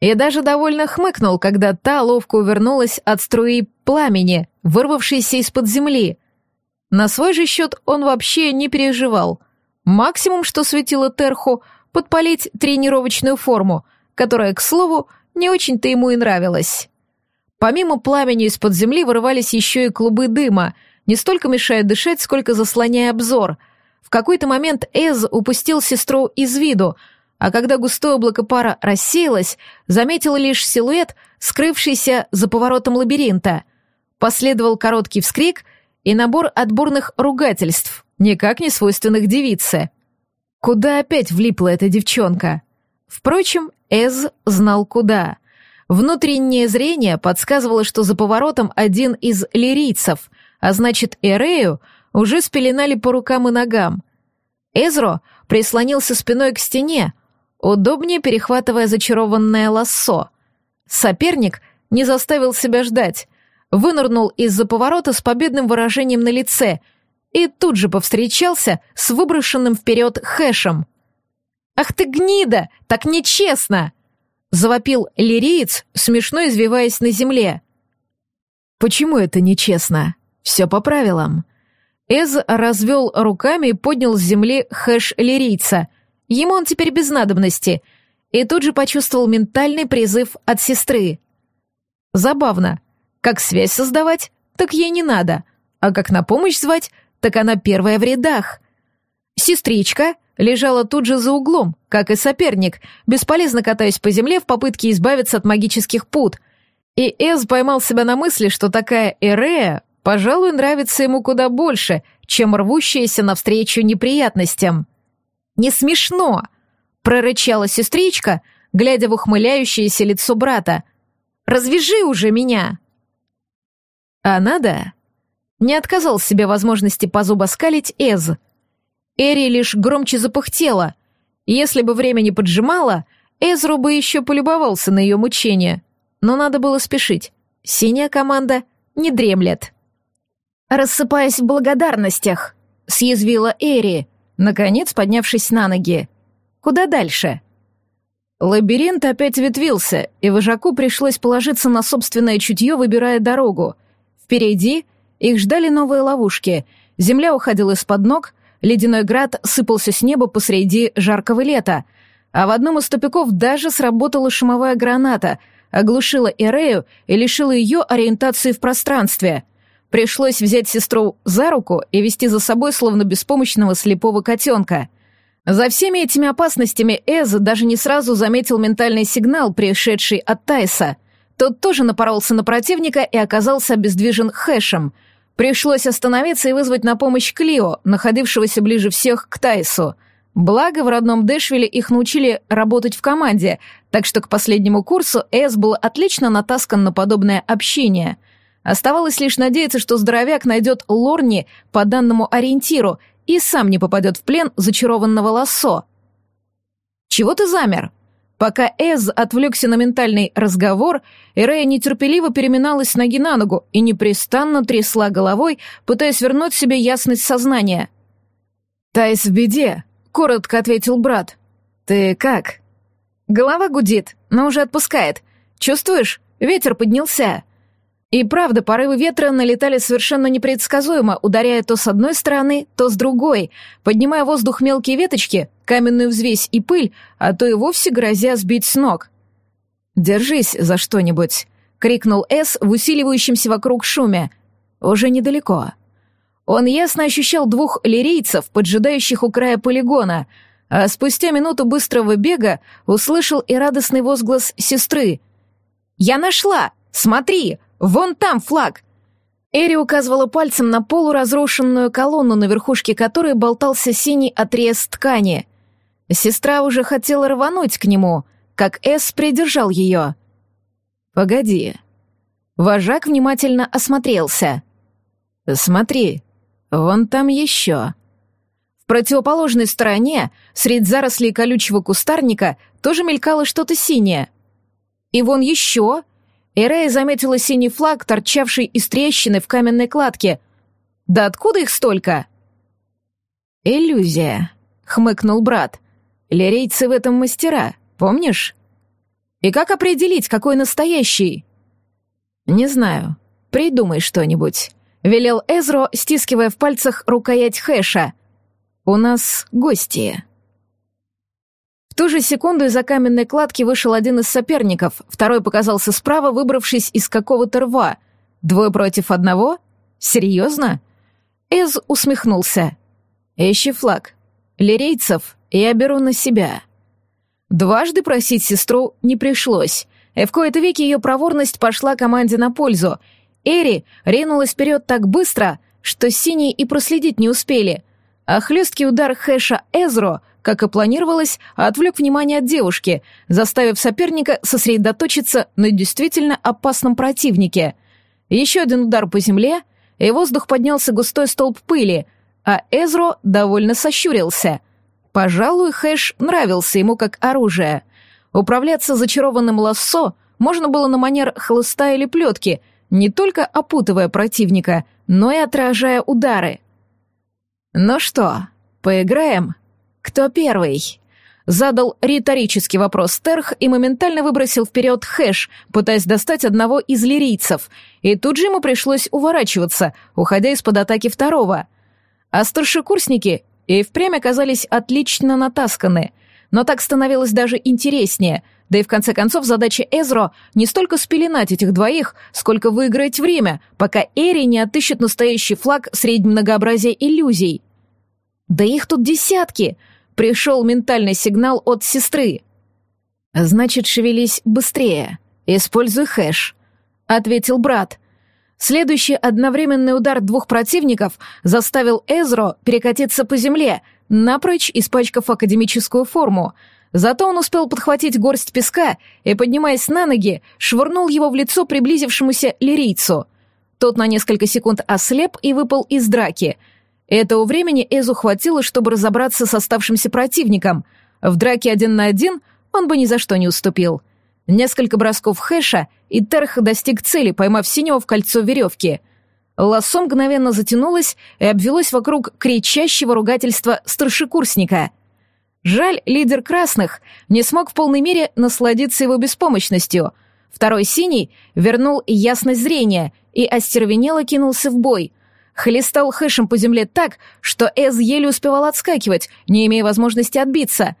и даже довольно хмыкнул, когда та ловко увернулась от струи пламени, вырвавшейся из-под земли. На свой же счет он вообще не переживал. Максимум, что светило Терху, подпалить тренировочную форму, которая, к слову, не очень-то ему и нравилась. Помимо пламени из-под земли вырывались еще и клубы дыма, не столько мешая дышать, сколько заслоняя обзор — в какой-то момент Эз упустил сестру из виду, а когда густое облако пара рассеялось, заметил лишь силуэт, скрывшийся за поворотом лабиринта. Последовал короткий вскрик и набор отборных ругательств, никак не свойственных девице. Куда опять влипла эта девчонка? Впрочем, Эз знал куда. Внутреннее зрение подсказывало, что за поворотом один из лирийцев, а значит, Эрею — уже спеленали по рукам и ногам. Эзро прислонился спиной к стене, удобнее перехватывая зачарованное лассо. Соперник не заставил себя ждать, вынырнул из-за поворота с победным выражением на лице и тут же повстречался с выброшенным вперед хэшем. «Ах ты гнида! Так нечестно!» — завопил лириец, смешно извиваясь на земле. «Почему это нечестно? Все по правилам», Эз развел руками и поднял с земли хэш лирийца. Ему он теперь без надобности. И тут же почувствовал ментальный призыв от сестры. Забавно. Как связь создавать, так ей не надо. А как на помощь звать, так она первая в рядах. Сестричка лежала тут же за углом, как и соперник, бесполезно катаясь по земле в попытке избавиться от магических пут. И Эз поймал себя на мысли, что такая Эрея, пожалуй, нравится ему куда больше, чем рвущаяся навстречу неприятностям. «Не смешно!» — прорычала сестричка, глядя в ухмыляющееся лицо брата. «Развяжи уже меня!» А надо? Не отказал себе возможности позубоскалить Эз — Эри лишь громче запыхтела. Если бы время не поджимало, Эзру бы еще полюбовался на ее мучения. Но надо было спешить. Синяя команда не дремлет. «Рассыпаясь в благодарностях», — съязвила Эри, наконец поднявшись на ноги. «Куда дальше?» Лабиринт опять ветвился, и вожаку пришлось положиться на собственное чутье, выбирая дорогу. Впереди их ждали новые ловушки. Земля уходила из-под ног, Ледяной град сыпался с неба посреди жаркого лета, а в одном из тупиков даже сработала шумовая граната, оглушила Эрею и лишила ее ориентации в пространстве. Пришлось взять сестру за руку и вести за собой словно беспомощного слепого котенка. За всеми этими опасностями Эз даже не сразу заметил ментальный сигнал, пришедший от Тайса. Тот тоже напоролся на противника и оказался обездвижен хэшем — Пришлось остановиться и вызвать на помощь Клио, находившегося ближе всех к Тайсу. Благо, в родном Дэшвилле их научили работать в команде, так что к последнему курсу Эс был отлично натаскан на подобное общение. Оставалось лишь надеяться, что здоровяк найдет Лорни по данному ориентиру и сам не попадет в плен зачарованного лассо. «Чего ты замер?» Пока Эз отвлекся на ментальный разговор, Эрея нетерпеливо переминалась ноги на ногу и непрестанно трясла головой, пытаясь вернуть себе ясность сознания. «Тайс в беде», — коротко ответил брат. «Ты как?» «Голова гудит, но уже отпускает. Чувствуешь? Ветер поднялся». И правда, порывы ветра налетали совершенно непредсказуемо, ударяя то с одной стороны, то с другой, поднимая в воздух мелкие веточки, каменную взвесь и пыль, а то и вовсе грозя сбить с ног. «Держись за что-нибудь», — крикнул Эс в усиливающемся вокруг шуме. «Уже недалеко». Он ясно ощущал двух лирийцев, поджидающих у края полигона, а спустя минуту быстрого бега услышал и радостный возглас сестры. «Я нашла! Смотри! Вон там флаг!» Эри указывала пальцем на полуразрушенную колонну, на верхушке которой болтался синий отрез ткани. Сестра уже хотела рвануть к нему, как Эс придержал ее. «Погоди». Вожак внимательно осмотрелся. «Смотри, вон там еще». В противоположной стороне, среди зарослей колючего кустарника, тоже мелькало что-то синее. «И вон еще», Эрея заметила синий флаг, торчавший из трещины в каменной кладке. «Да откуда их столько?» «Иллюзия», — хмыкнул брат. «Лирейцы в этом мастера, помнишь?» «И как определить, какой настоящий?» «Не знаю. Придумай что-нибудь», — велел Эзро, стискивая в пальцах рукоять Хэша. «У нас гости» ту же секунду из-за каменной кладки вышел один из соперников, второй показался справа, выбравшись из какого-то рва. Двое против одного? Серьезно? Эз усмехнулся. «Ищи флаг. Лирейцев я беру на себя». Дважды просить сестру не пришлось, и в кои-то веки ее проворность пошла команде на пользу. Эри ринулась вперед так быстро, что синие и проследить не успели, а хлесткий удар Хэша Эзро — как и планировалось, отвлек внимание от девушки, заставив соперника сосредоточиться на действительно опасном противнике. Еще один удар по земле, и воздух поднялся густой столб пыли, а Эзро довольно сощурился. Пожалуй, Хэш нравился ему как оружие. Управляться зачарованным лассо можно было на манер хлыста или плетки, не только опутывая противника, но и отражая удары. «Ну что, поиграем?» «Кто первый?» Задал риторический вопрос Терх и моментально выбросил вперед хэш, пытаясь достать одного из лирийцев, и тут же ему пришлось уворачиваться, уходя из-под атаки второго. А старшекурсники и впрямь оказались отлично натасканы, но так становилось даже интереснее. Да и в конце концов задача Эзро не столько спеленать этих двоих, сколько выиграть время, пока Эри не отыщет настоящий флаг среди многообразия иллюзий. Да их тут десятки! Пришел ментальный сигнал от сестры. Значит, шевелись быстрее. Используй хэш, ответил брат. Следующий одновременный удар двух противников заставил Эзро перекатиться по земле, напрочь испачкав академическую форму — Зато он успел подхватить горсть песка и, поднимаясь на ноги, швырнул его в лицо приблизившемуся лирийцу. Тот на несколько секунд ослеп и выпал из драки. Этого времени Эзу хватило, чтобы разобраться с оставшимся противником. В драке один на один он бы ни за что не уступил. Несколько бросков хэша, и Терх достиг цели, поймав синего в кольцо веревки. Лассо мгновенно затянулось и обвелось вокруг кричащего ругательства старшекурсника — Жаль, лидер красных не смог в полной мере насладиться его беспомощностью. Второй синий вернул ясность зрения и остервенело кинулся в бой. Хлестал хэшем по земле так, что Эз еле успевал отскакивать, не имея возможности отбиться.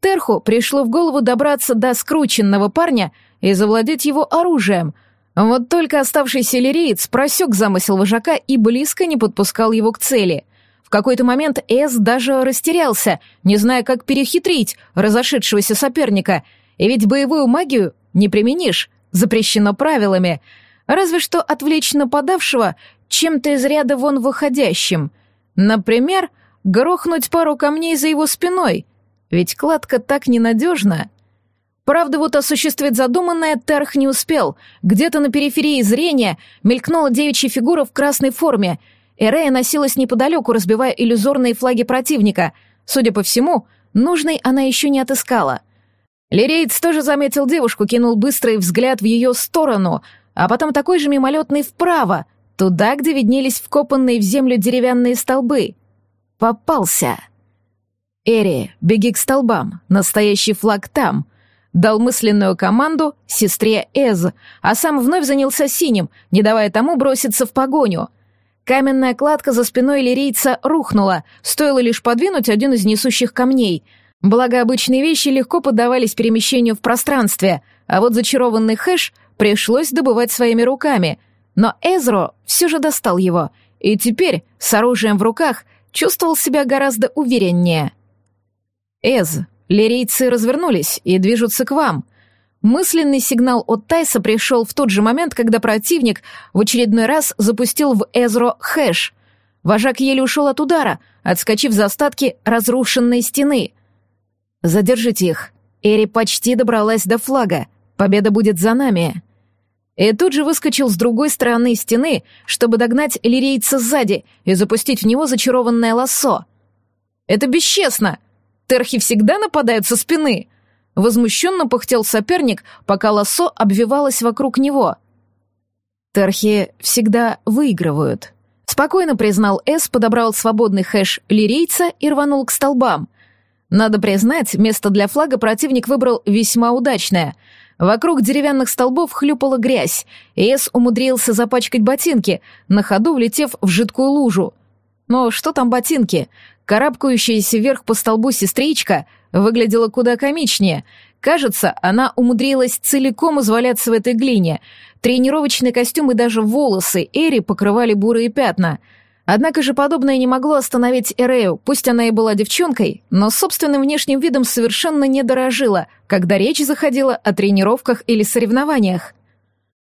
Терху пришло в голову добраться до скрученного парня и завладеть его оружием. Вот только оставшийся лиреец просек замысел вожака и близко не подпускал его к цели — в какой-то момент Эс даже растерялся, не зная, как перехитрить разошедшегося соперника. И ведь боевую магию не применишь, запрещено правилами. Разве что отвлечь нападавшего чем-то из ряда вон выходящим. Например, грохнуть пару камней за его спиной. Ведь кладка так ненадежна. Правда, вот осуществить задуманное Терх не успел. Где-то на периферии зрения мелькнула девичья фигура в красной форме — Эрея носилась неподалеку, разбивая иллюзорные флаги противника. Судя по всему, нужной она еще не отыскала. Лирейц тоже заметил девушку, кинул быстрый взгляд в ее сторону, а потом такой же мимолетный вправо, туда, где виднелись вкопанные в землю деревянные столбы. Попался. «Эри, беги к столбам, настоящий флаг там», дал мысленную команду сестре Эз, а сам вновь занялся синим, не давая тому броситься в погоню — Каменная кладка за спиной лирийца рухнула, стоило лишь подвинуть один из несущих камней. Благо, обычные вещи легко поддавались перемещению в пространстве, а вот зачарованный хэш пришлось добывать своими руками. Но Эзро все же достал его, и теперь, с оружием в руках, чувствовал себя гораздо увереннее. «Эз, лирийцы развернулись и движутся к вам», Мысленный сигнал от Тайса пришел в тот же момент, когда противник в очередной раз запустил в Эзро хэш. Вожак еле ушел от удара, отскочив за остатки разрушенной стены. «Задержите их. Эри почти добралась до флага. Победа будет за нами». И тут же выскочил с другой стороны стены, чтобы догнать лирейца сзади и запустить в него зачарованное лассо. «Это бесчестно! Терхи всегда нападают со спины!» Возмущенно пыхтел соперник, пока лосо обвивалось вокруг него. Терхи всегда выигрывают. Спокойно признал С, подобрал свободный хэш лирейца и рванул к столбам. Надо признать, место для флага противник выбрал весьма удачное. Вокруг деревянных столбов хлюпала грязь, Эс умудрился запачкать ботинки, на ходу влетев в жидкую лужу. Но что там ботинки? Карабкающаяся вверх по столбу сестричка выглядела куда комичнее. Кажется, она умудрилась целиком изваляться в этой глине. Тренировочный костюм и даже волосы Эри покрывали бурые пятна. Однако же подобное не могло остановить Эрею, пусть она и была девчонкой, но собственным внешним видом совершенно не дорожила, когда речь заходила о тренировках или соревнованиях.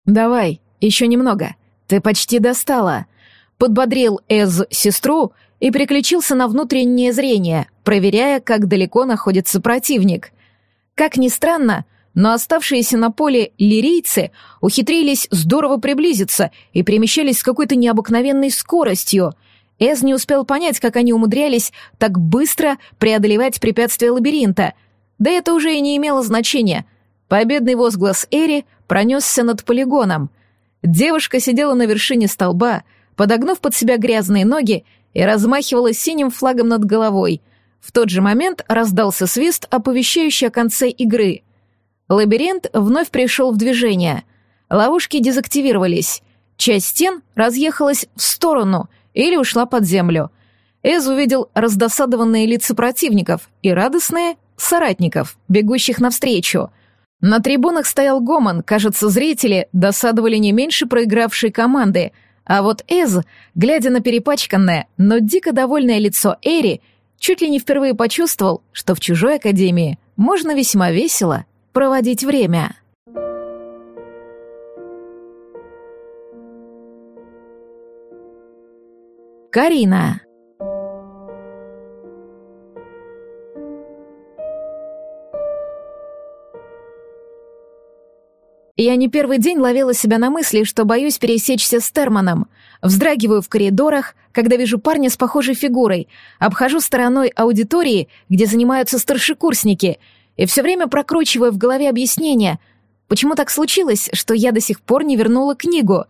«Давай, еще немного. Ты почти достала», — подбодрил Эз сестру и переключился на внутреннее зрение, проверяя, как далеко находится противник. Как ни странно, но оставшиеся на поле лирийцы ухитрились здорово приблизиться и перемещались с какой-то необыкновенной скоростью. Эз не успел понять, как они умудрялись так быстро преодолевать препятствия лабиринта. Да это уже и не имело значения. Победный возглас Эри пронесся над полигоном. Девушка сидела на вершине столба, подогнув под себя грязные ноги и размахивала синим флагом над головой — в тот же момент раздался свист, оповещающий о конце игры. Лабиринт вновь пришел в движение. Ловушки дезактивировались. Часть стен разъехалась в сторону или ушла под землю. Эз увидел раздосадованные лица противников и радостные соратников, бегущих навстречу. На трибунах стоял гомон, кажется, зрители досадовали не меньше проигравшей команды, а вот Эз, глядя на перепачканное, но дико довольное лицо Эри, чуть ли не впервые почувствовал, что в чужой академии можно весьма весело проводить время. Карина Я не первый день ловила себя на мысли, что боюсь пересечься с Терманом. Вздрагиваю в коридорах, когда вижу парня с похожей фигурой, обхожу стороной аудитории, где занимаются старшекурсники, и все время прокручиваю в голове объяснение, почему так случилось, что я до сих пор не вернула книгу.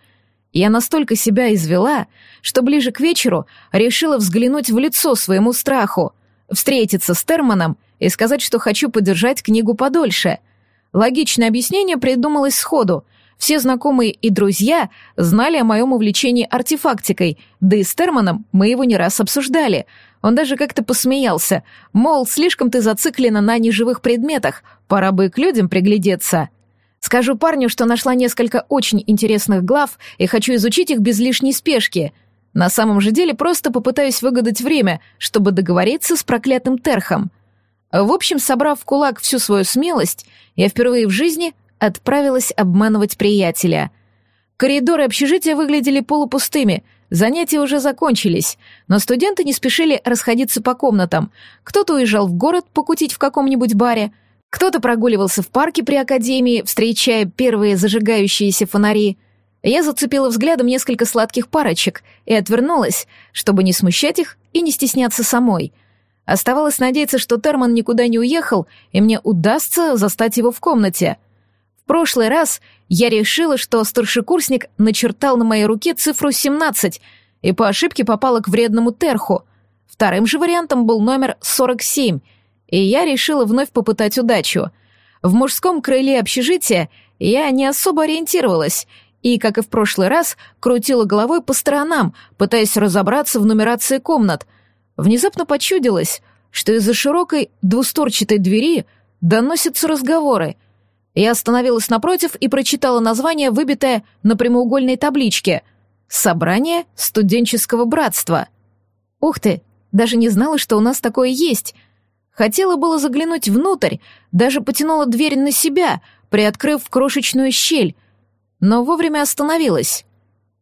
Я настолько себя извела, что ближе к вечеру решила взглянуть в лицо своему страху, встретиться с Терманом и сказать, что хочу подержать книгу подольше — Логичное объяснение придумалось сходу. Все знакомые и друзья знали о моем увлечении артефактикой, да и с Терманом мы его не раз обсуждали. Он даже как-то посмеялся, мол, слишком ты зациклена на неживых предметах, пора бы к людям приглядеться. Скажу парню, что нашла несколько очень интересных глав и хочу изучить их без лишней спешки. На самом же деле просто попытаюсь выгадать время, чтобы договориться с проклятым Терхом — в общем, собрав в кулак всю свою смелость, я впервые в жизни отправилась обманывать приятеля. Коридоры общежития выглядели полупустыми, занятия уже закончились, но студенты не спешили расходиться по комнатам. Кто-то уезжал в город покутить в каком-нибудь баре, кто-то прогуливался в парке при академии, встречая первые зажигающиеся фонари. Я зацепила взглядом несколько сладких парочек и отвернулась, чтобы не смущать их и не стесняться самой — Оставалось надеяться, что Терман никуда не уехал, и мне удастся застать его в комнате. В прошлый раз я решила, что старшекурсник начертал на моей руке цифру 17 и по ошибке попала к вредному Терху. Вторым же вариантом был номер 47, и я решила вновь попытать удачу. В мужском крыле общежития я не особо ориентировалась и, как и в прошлый раз, крутила головой по сторонам, пытаясь разобраться в нумерации комнат — Внезапно почудилось, что из-за широкой двусторчатой двери доносятся разговоры. Я остановилась напротив и прочитала название, выбитое на прямоугольной табличке «Собрание студенческого братства». Ух ты, даже не знала, что у нас такое есть. Хотела было заглянуть внутрь, даже потянула дверь на себя, приоткрыв крошечную щель, но вовремя остановилась.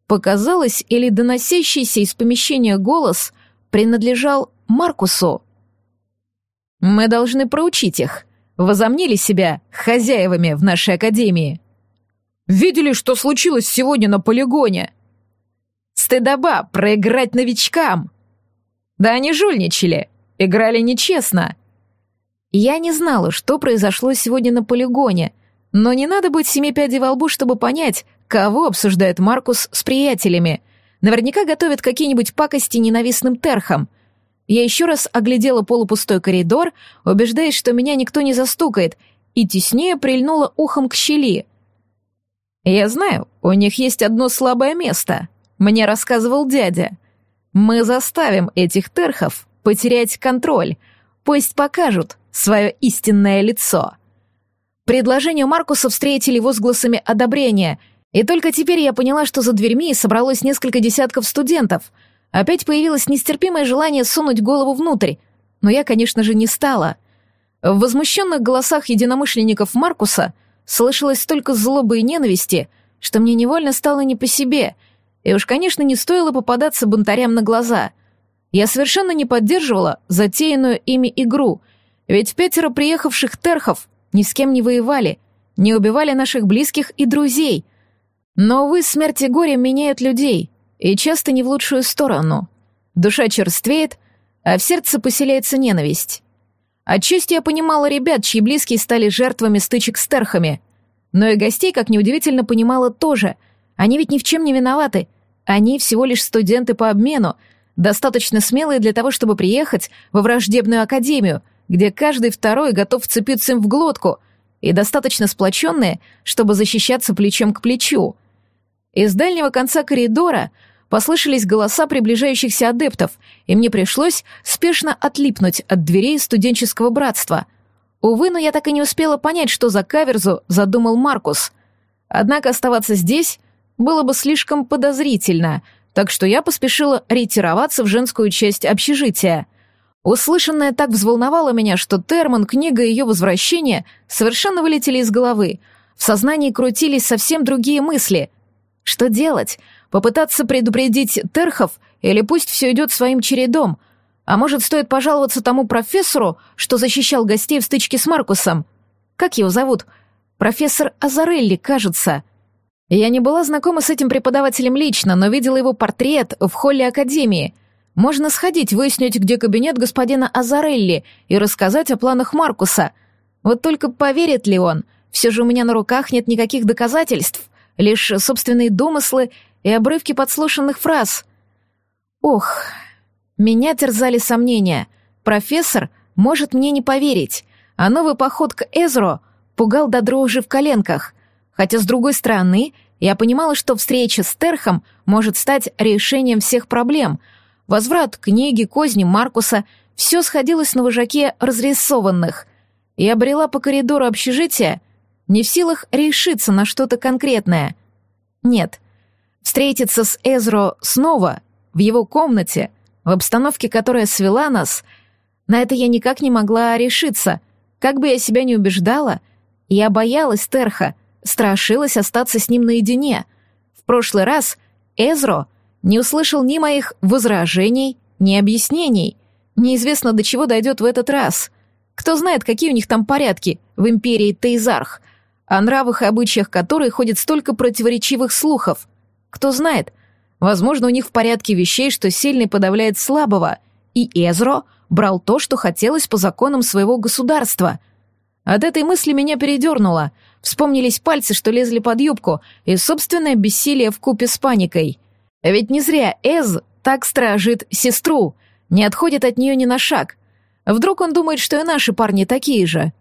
Показалось, или доносящийся из помещения голос принадлежал Маркусу. Мы должны проучить их. Возомнили себя хозяевами в нашей академии. Видели, что случилось сегодня на полигоне? Стыдоба проиграть новичкам. Да они жульничали, играли нечестно. Я не знала, что произошло сегодня на полигоне, но не надо быть семи пядей во лбу, чтобы понять, кого обсуждает Маркус с приятелями — Наверняка готовят какие-нибудь пакости ненавистным терхам. Я еще раз оглядела полупустой коридор, убеждаясь, что меня никто не застукает, и теснее прильнула ухом к щели. «Я знаю, у них есть одно слабое место», — мне рассказывал дядя. «Мы заставим этих терхов потерять контроль, пусть покажут свое истинное лицо». Предложение Маркуса встретили возгласами одобрения — и только теперь я поняла, что за дверьми собралось несколько десятков студентов. Опять появилось нестерпимое желание сунуть голову внутрь, но я, конечно же, не стала. В возмущенных голосах единомышленников Маркуса слышалось столько злобы и ненависти, что мне невольно стало не по себе, и уж, конечно, не стоило попадаться бунтарям на глаза. Я совершенно не поддерживала затеянную ими игру, ведь пятеро приехавших терхов ни с кем не воевали, не убивали наших близких и друзей — но, увы, смерть и горе меняют людей, и часто не в лучшую сторону. Душа черствеет, а в сердце поселяется ненависть. Отчасти я понимала ребят, чьи близкие стали жертвами стычек с терхами, но и гостей, как неудивительно, понимала тоже. Они ведь ни в чем не виноваты. Они всего лишь студенты по обмену, достаточно смелые для того, чтобы приехать во враждебную академию, где каждый второй готов вцепиться им в глотку, и достаточно сплоченные, чтобы защищаться плечом к плечу. Из дальнего конца коридора послышались голоса приближающихся адептов, и мне пришлось спешно отлипнуть от дверей студенческого братства. Увы, но я так и не успела понять, что за каверзу задумал Маркус. Однако оставаться здесь было бы слишком подозрительно, так что я поспешила ретироваться в женскую часть общежития. Услышанное так взволновало меня, что термин, книга и ее возвращение совершенно вылетели из головы. В сознании крутились совсем другие мысли. Что делать? Попытаться предупредить Терхов или пусть все идет своим чередом? А может, стоит пожаловаться тому профессору, что защищал гостей в стычке с Маркусом? Как его зовут? Профессор Азарелли, кажется. Я не была знакома с этим преподавателем лично, но видела его портрет в холле Академии. Можно сходить, выяснить, где кабинет господина Азарелли и рассказать о планах Маркуса. Вот только поверит ли он? Все же у меня на руках нет никаких доказательств, лишь собственные домыслы и обрывки подслушанных фраз. Ох, меня терзали сомнения. Профессор может мне не поверить, а новый поход к Эзро пугал до дрожи в коленках — Хотя, с другой стороны, я понимала, что встреча с Терхом может стать решением всех проблем. Возврат книги, козни Маркуса — все сходилось на вожаке разрисованных. И обрела по коридору общежития, не в силах решиться на что-то конкретное. Нет, встретиться с Эзро снова, в его комнате, в обстановке, которая свела нас, на это я никак не могла решиться. Как бы я себя не убеждала, я боялась Терха — страшилась остаться с ним наедине. В прошлый раз Эзро не услышал ни моих возражений, ни объяснений. Неизвестно, до чего дойдет в этот раз. Кто знает, какие у них там порядки в империи Тейзарх, о нравах и обычаях которой ходит столько противоречивых слухов. Кто знает, возможно, у них в порядке вещей, что сильный подавляет слабого, и Эзро брал то, что хотелось по законам своего государства. От этой мысли меня передернуло — Вспомнились пальцы, что лезли под юбку, и собственное бессилие в купе с паникой. Ведь не зря Эз так стражит сестру, не отходит от нее ни на шаг. Вдруг он думает, что и наши парни такие же.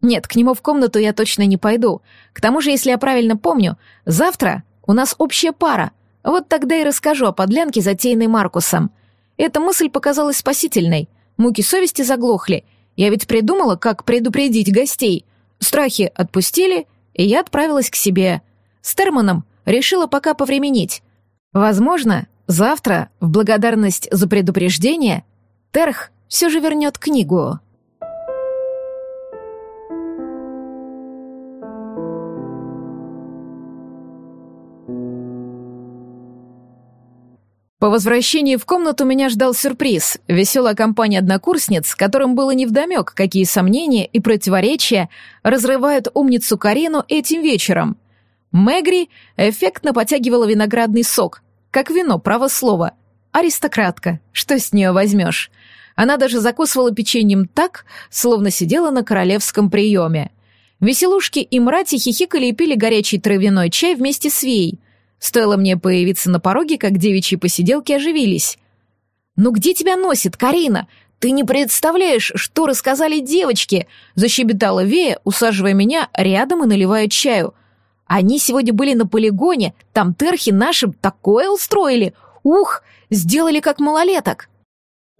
Нет, к нему в комнату я точно не пойду. К тому же, если я правильно помню, завтра у нас общая пара. Вот тогда и расскажу о подлянке, затеянной Маркусом. Эта мысль показалась спасительной. Муки совести заглохли. Я ведь придумала, как предупредить гостей. Страхи отпустили, и я отправилась к себе. С Терманом решила пока повременить. Возможно, завтра, в благодарность за предупреждение, Терх все же вернет книгу. По возвращении в комнату меня ждал сюрприз. Веселая компания однокурсниц, которым было невдомек, какие сомнения и противоречия разрывают умницу Карину этим вечером. Мегри эффектно потягивала виноградный сок, как вино, право слово. Аристократка, что с нее возьмешь? Она даже закусывала печеньем так, словно сидела на королевском приеме. Веселушки и мрати хихикали и пили горячий травяной чай вместе с Вей — Стоило мне появиться на пороге, как девичьи посиделки оживились. «Ну где тебя носит, Карина? Ты не представляешь, что рассказали девочки!» — защебетала Вея, усаживая меня рядом и наливая чаю. «Они сегодня были на полигоне, там терхи нашим такое устроили! Ух, сделали как малолеток!»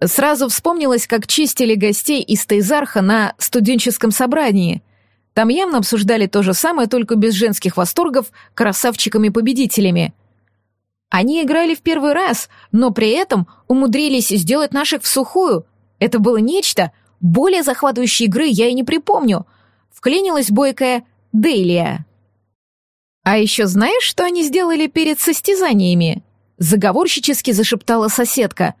Сразу вспомнилось, как чистили гостей из Тейзарха на студенческом собрании — там явно обсуждали то же самое, только без женских восторгов, красавчиками-победителями. Они играли в первый раз, но при этом умудрились сделать наших в сухую. Это было нечто, более захватывающей игры я и не припомню. Вклинилась бойкая Дейлия. «А еще знаешь, что они сделали перед состязаниями?» Заговорщически зашептала соседка.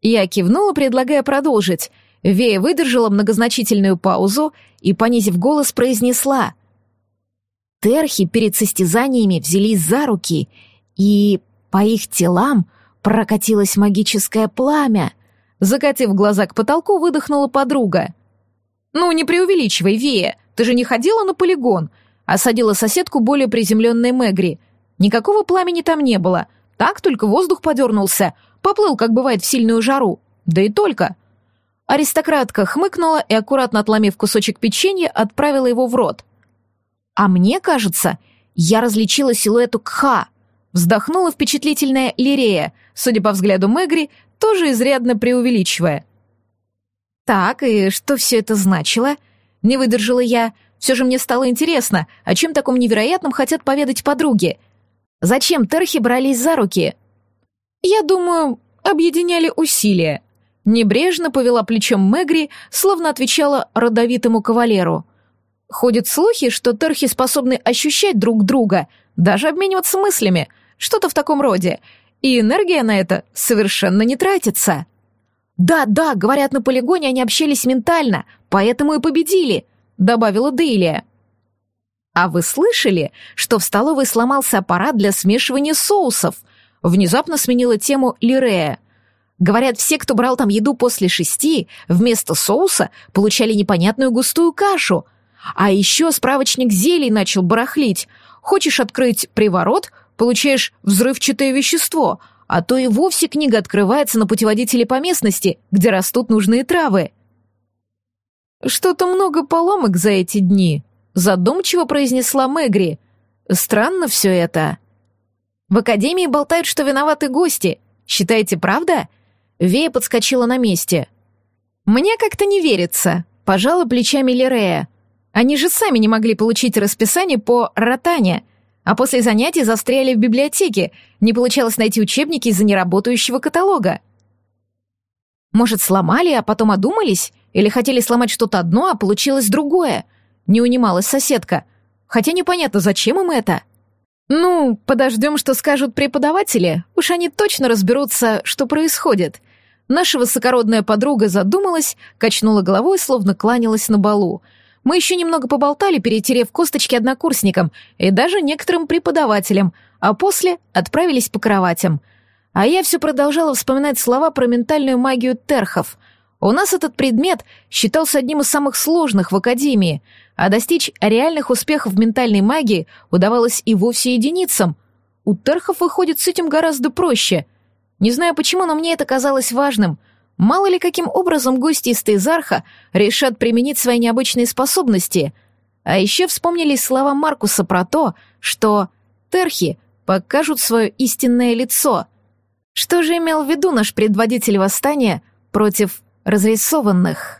Я кивнула, предлагая продолжить — Вея выдержала многозначительную паузу и, понизив голос, произнесла. Терхи перед состязаниями взялись за руки, и по их телам прокатилось магическое пламя. Закатив глаза к потолку, выдохнула подруга. «Ну, не преувеличивай, Вея, ты же не ходила на полигон», осадила соседку более приземленной Мегри. Никакого пламени там не было, так только воздух подернулся, поплыл, как бывает в сильную жару. Да и только. Аристократка хмыкнула и, аккуратно отломив кусочек печенья, отправила его в рот. «А мне кажется, я различила силуэт Кха», вздохнула впечатлительная Лирея, судя по взгляду Мегри, тоже изрядно преувеличивая. «Так, и что все это значило?» Не выдержала я. Все же мне стало интересно, о чем таком невероятном хотят поведать подруги. Зачем терхи брались за руки? Я думаю, объединяли усилия. Небрежно повела плечом Мегри, словно отвечала родовитому кавалеру. Ходят слухи, что терхи способны ощущать друг друга, даже обмениваться мыслями, что-то в таком роде, и энергия на это совершенно не тратится. «Да, да, говорят, на полигоне они общались ментально, поэтому и победили», — добавила Дейлия. «А вы слышали, что в столовой сломался аппарат для смешивания соусов?» Внезапно сменила тему Лирея. Говорят, все, кто брал там еду после шести, вместо соуса получали непонятную густую кашу. А еще справочник зелий начал барахлить. Хочешь открыть приворот, получаешь взрывчатое вещество, а то и вовсе книга открывается на путеводителе по местности, где растут нужные травы. «Что-то много поломок за эти дни», — задумчиво произнесла Мегри. «Странно все это». «В академии болтают, что виноваты гости. Считаете, правда?» Вея подскочила на месте. «Мне как-то не верится», — пожала плечами Лирея. «Они же сами не могли получить расписание по ротане а после занятий застряли в библиотеке, не получалось найти учебники из-за неработающего каталога. Может, сломали, а потом одумались? Или хотели сломать что-то одно, а получилось другое? Не унималась соседка. Хотя непонятно, зачем им это. Ну, подождем, что скажут преподаватели. Уж они точно разберутся, что происходит. Наша высокородная подруга задумалась, качнула головой, словно кланялась на балу — мы еще немного поболтали, перетерев косточки однокурсникам и даже некоторым преподавателям, а после отправились по кроватям. А я все продолжала вспоминать слова про ментальную магию терхов. У нас этот предмет считался одним из самых сложных в Академии, а достичь реальных успехов в ментальной магии удавалось и вовсе единицам. У терхов выходит с этим гораздо проще. Не знаю почему, но мне это казалось важным — Мало ли каким образом гости из Тейзарха решат применить свои необычные способности. А еще вспомнились слова Маркуса про то, что терхи покажут свое истинное лицо. Что же имел в виду наш предводитель восстания против разрисованных?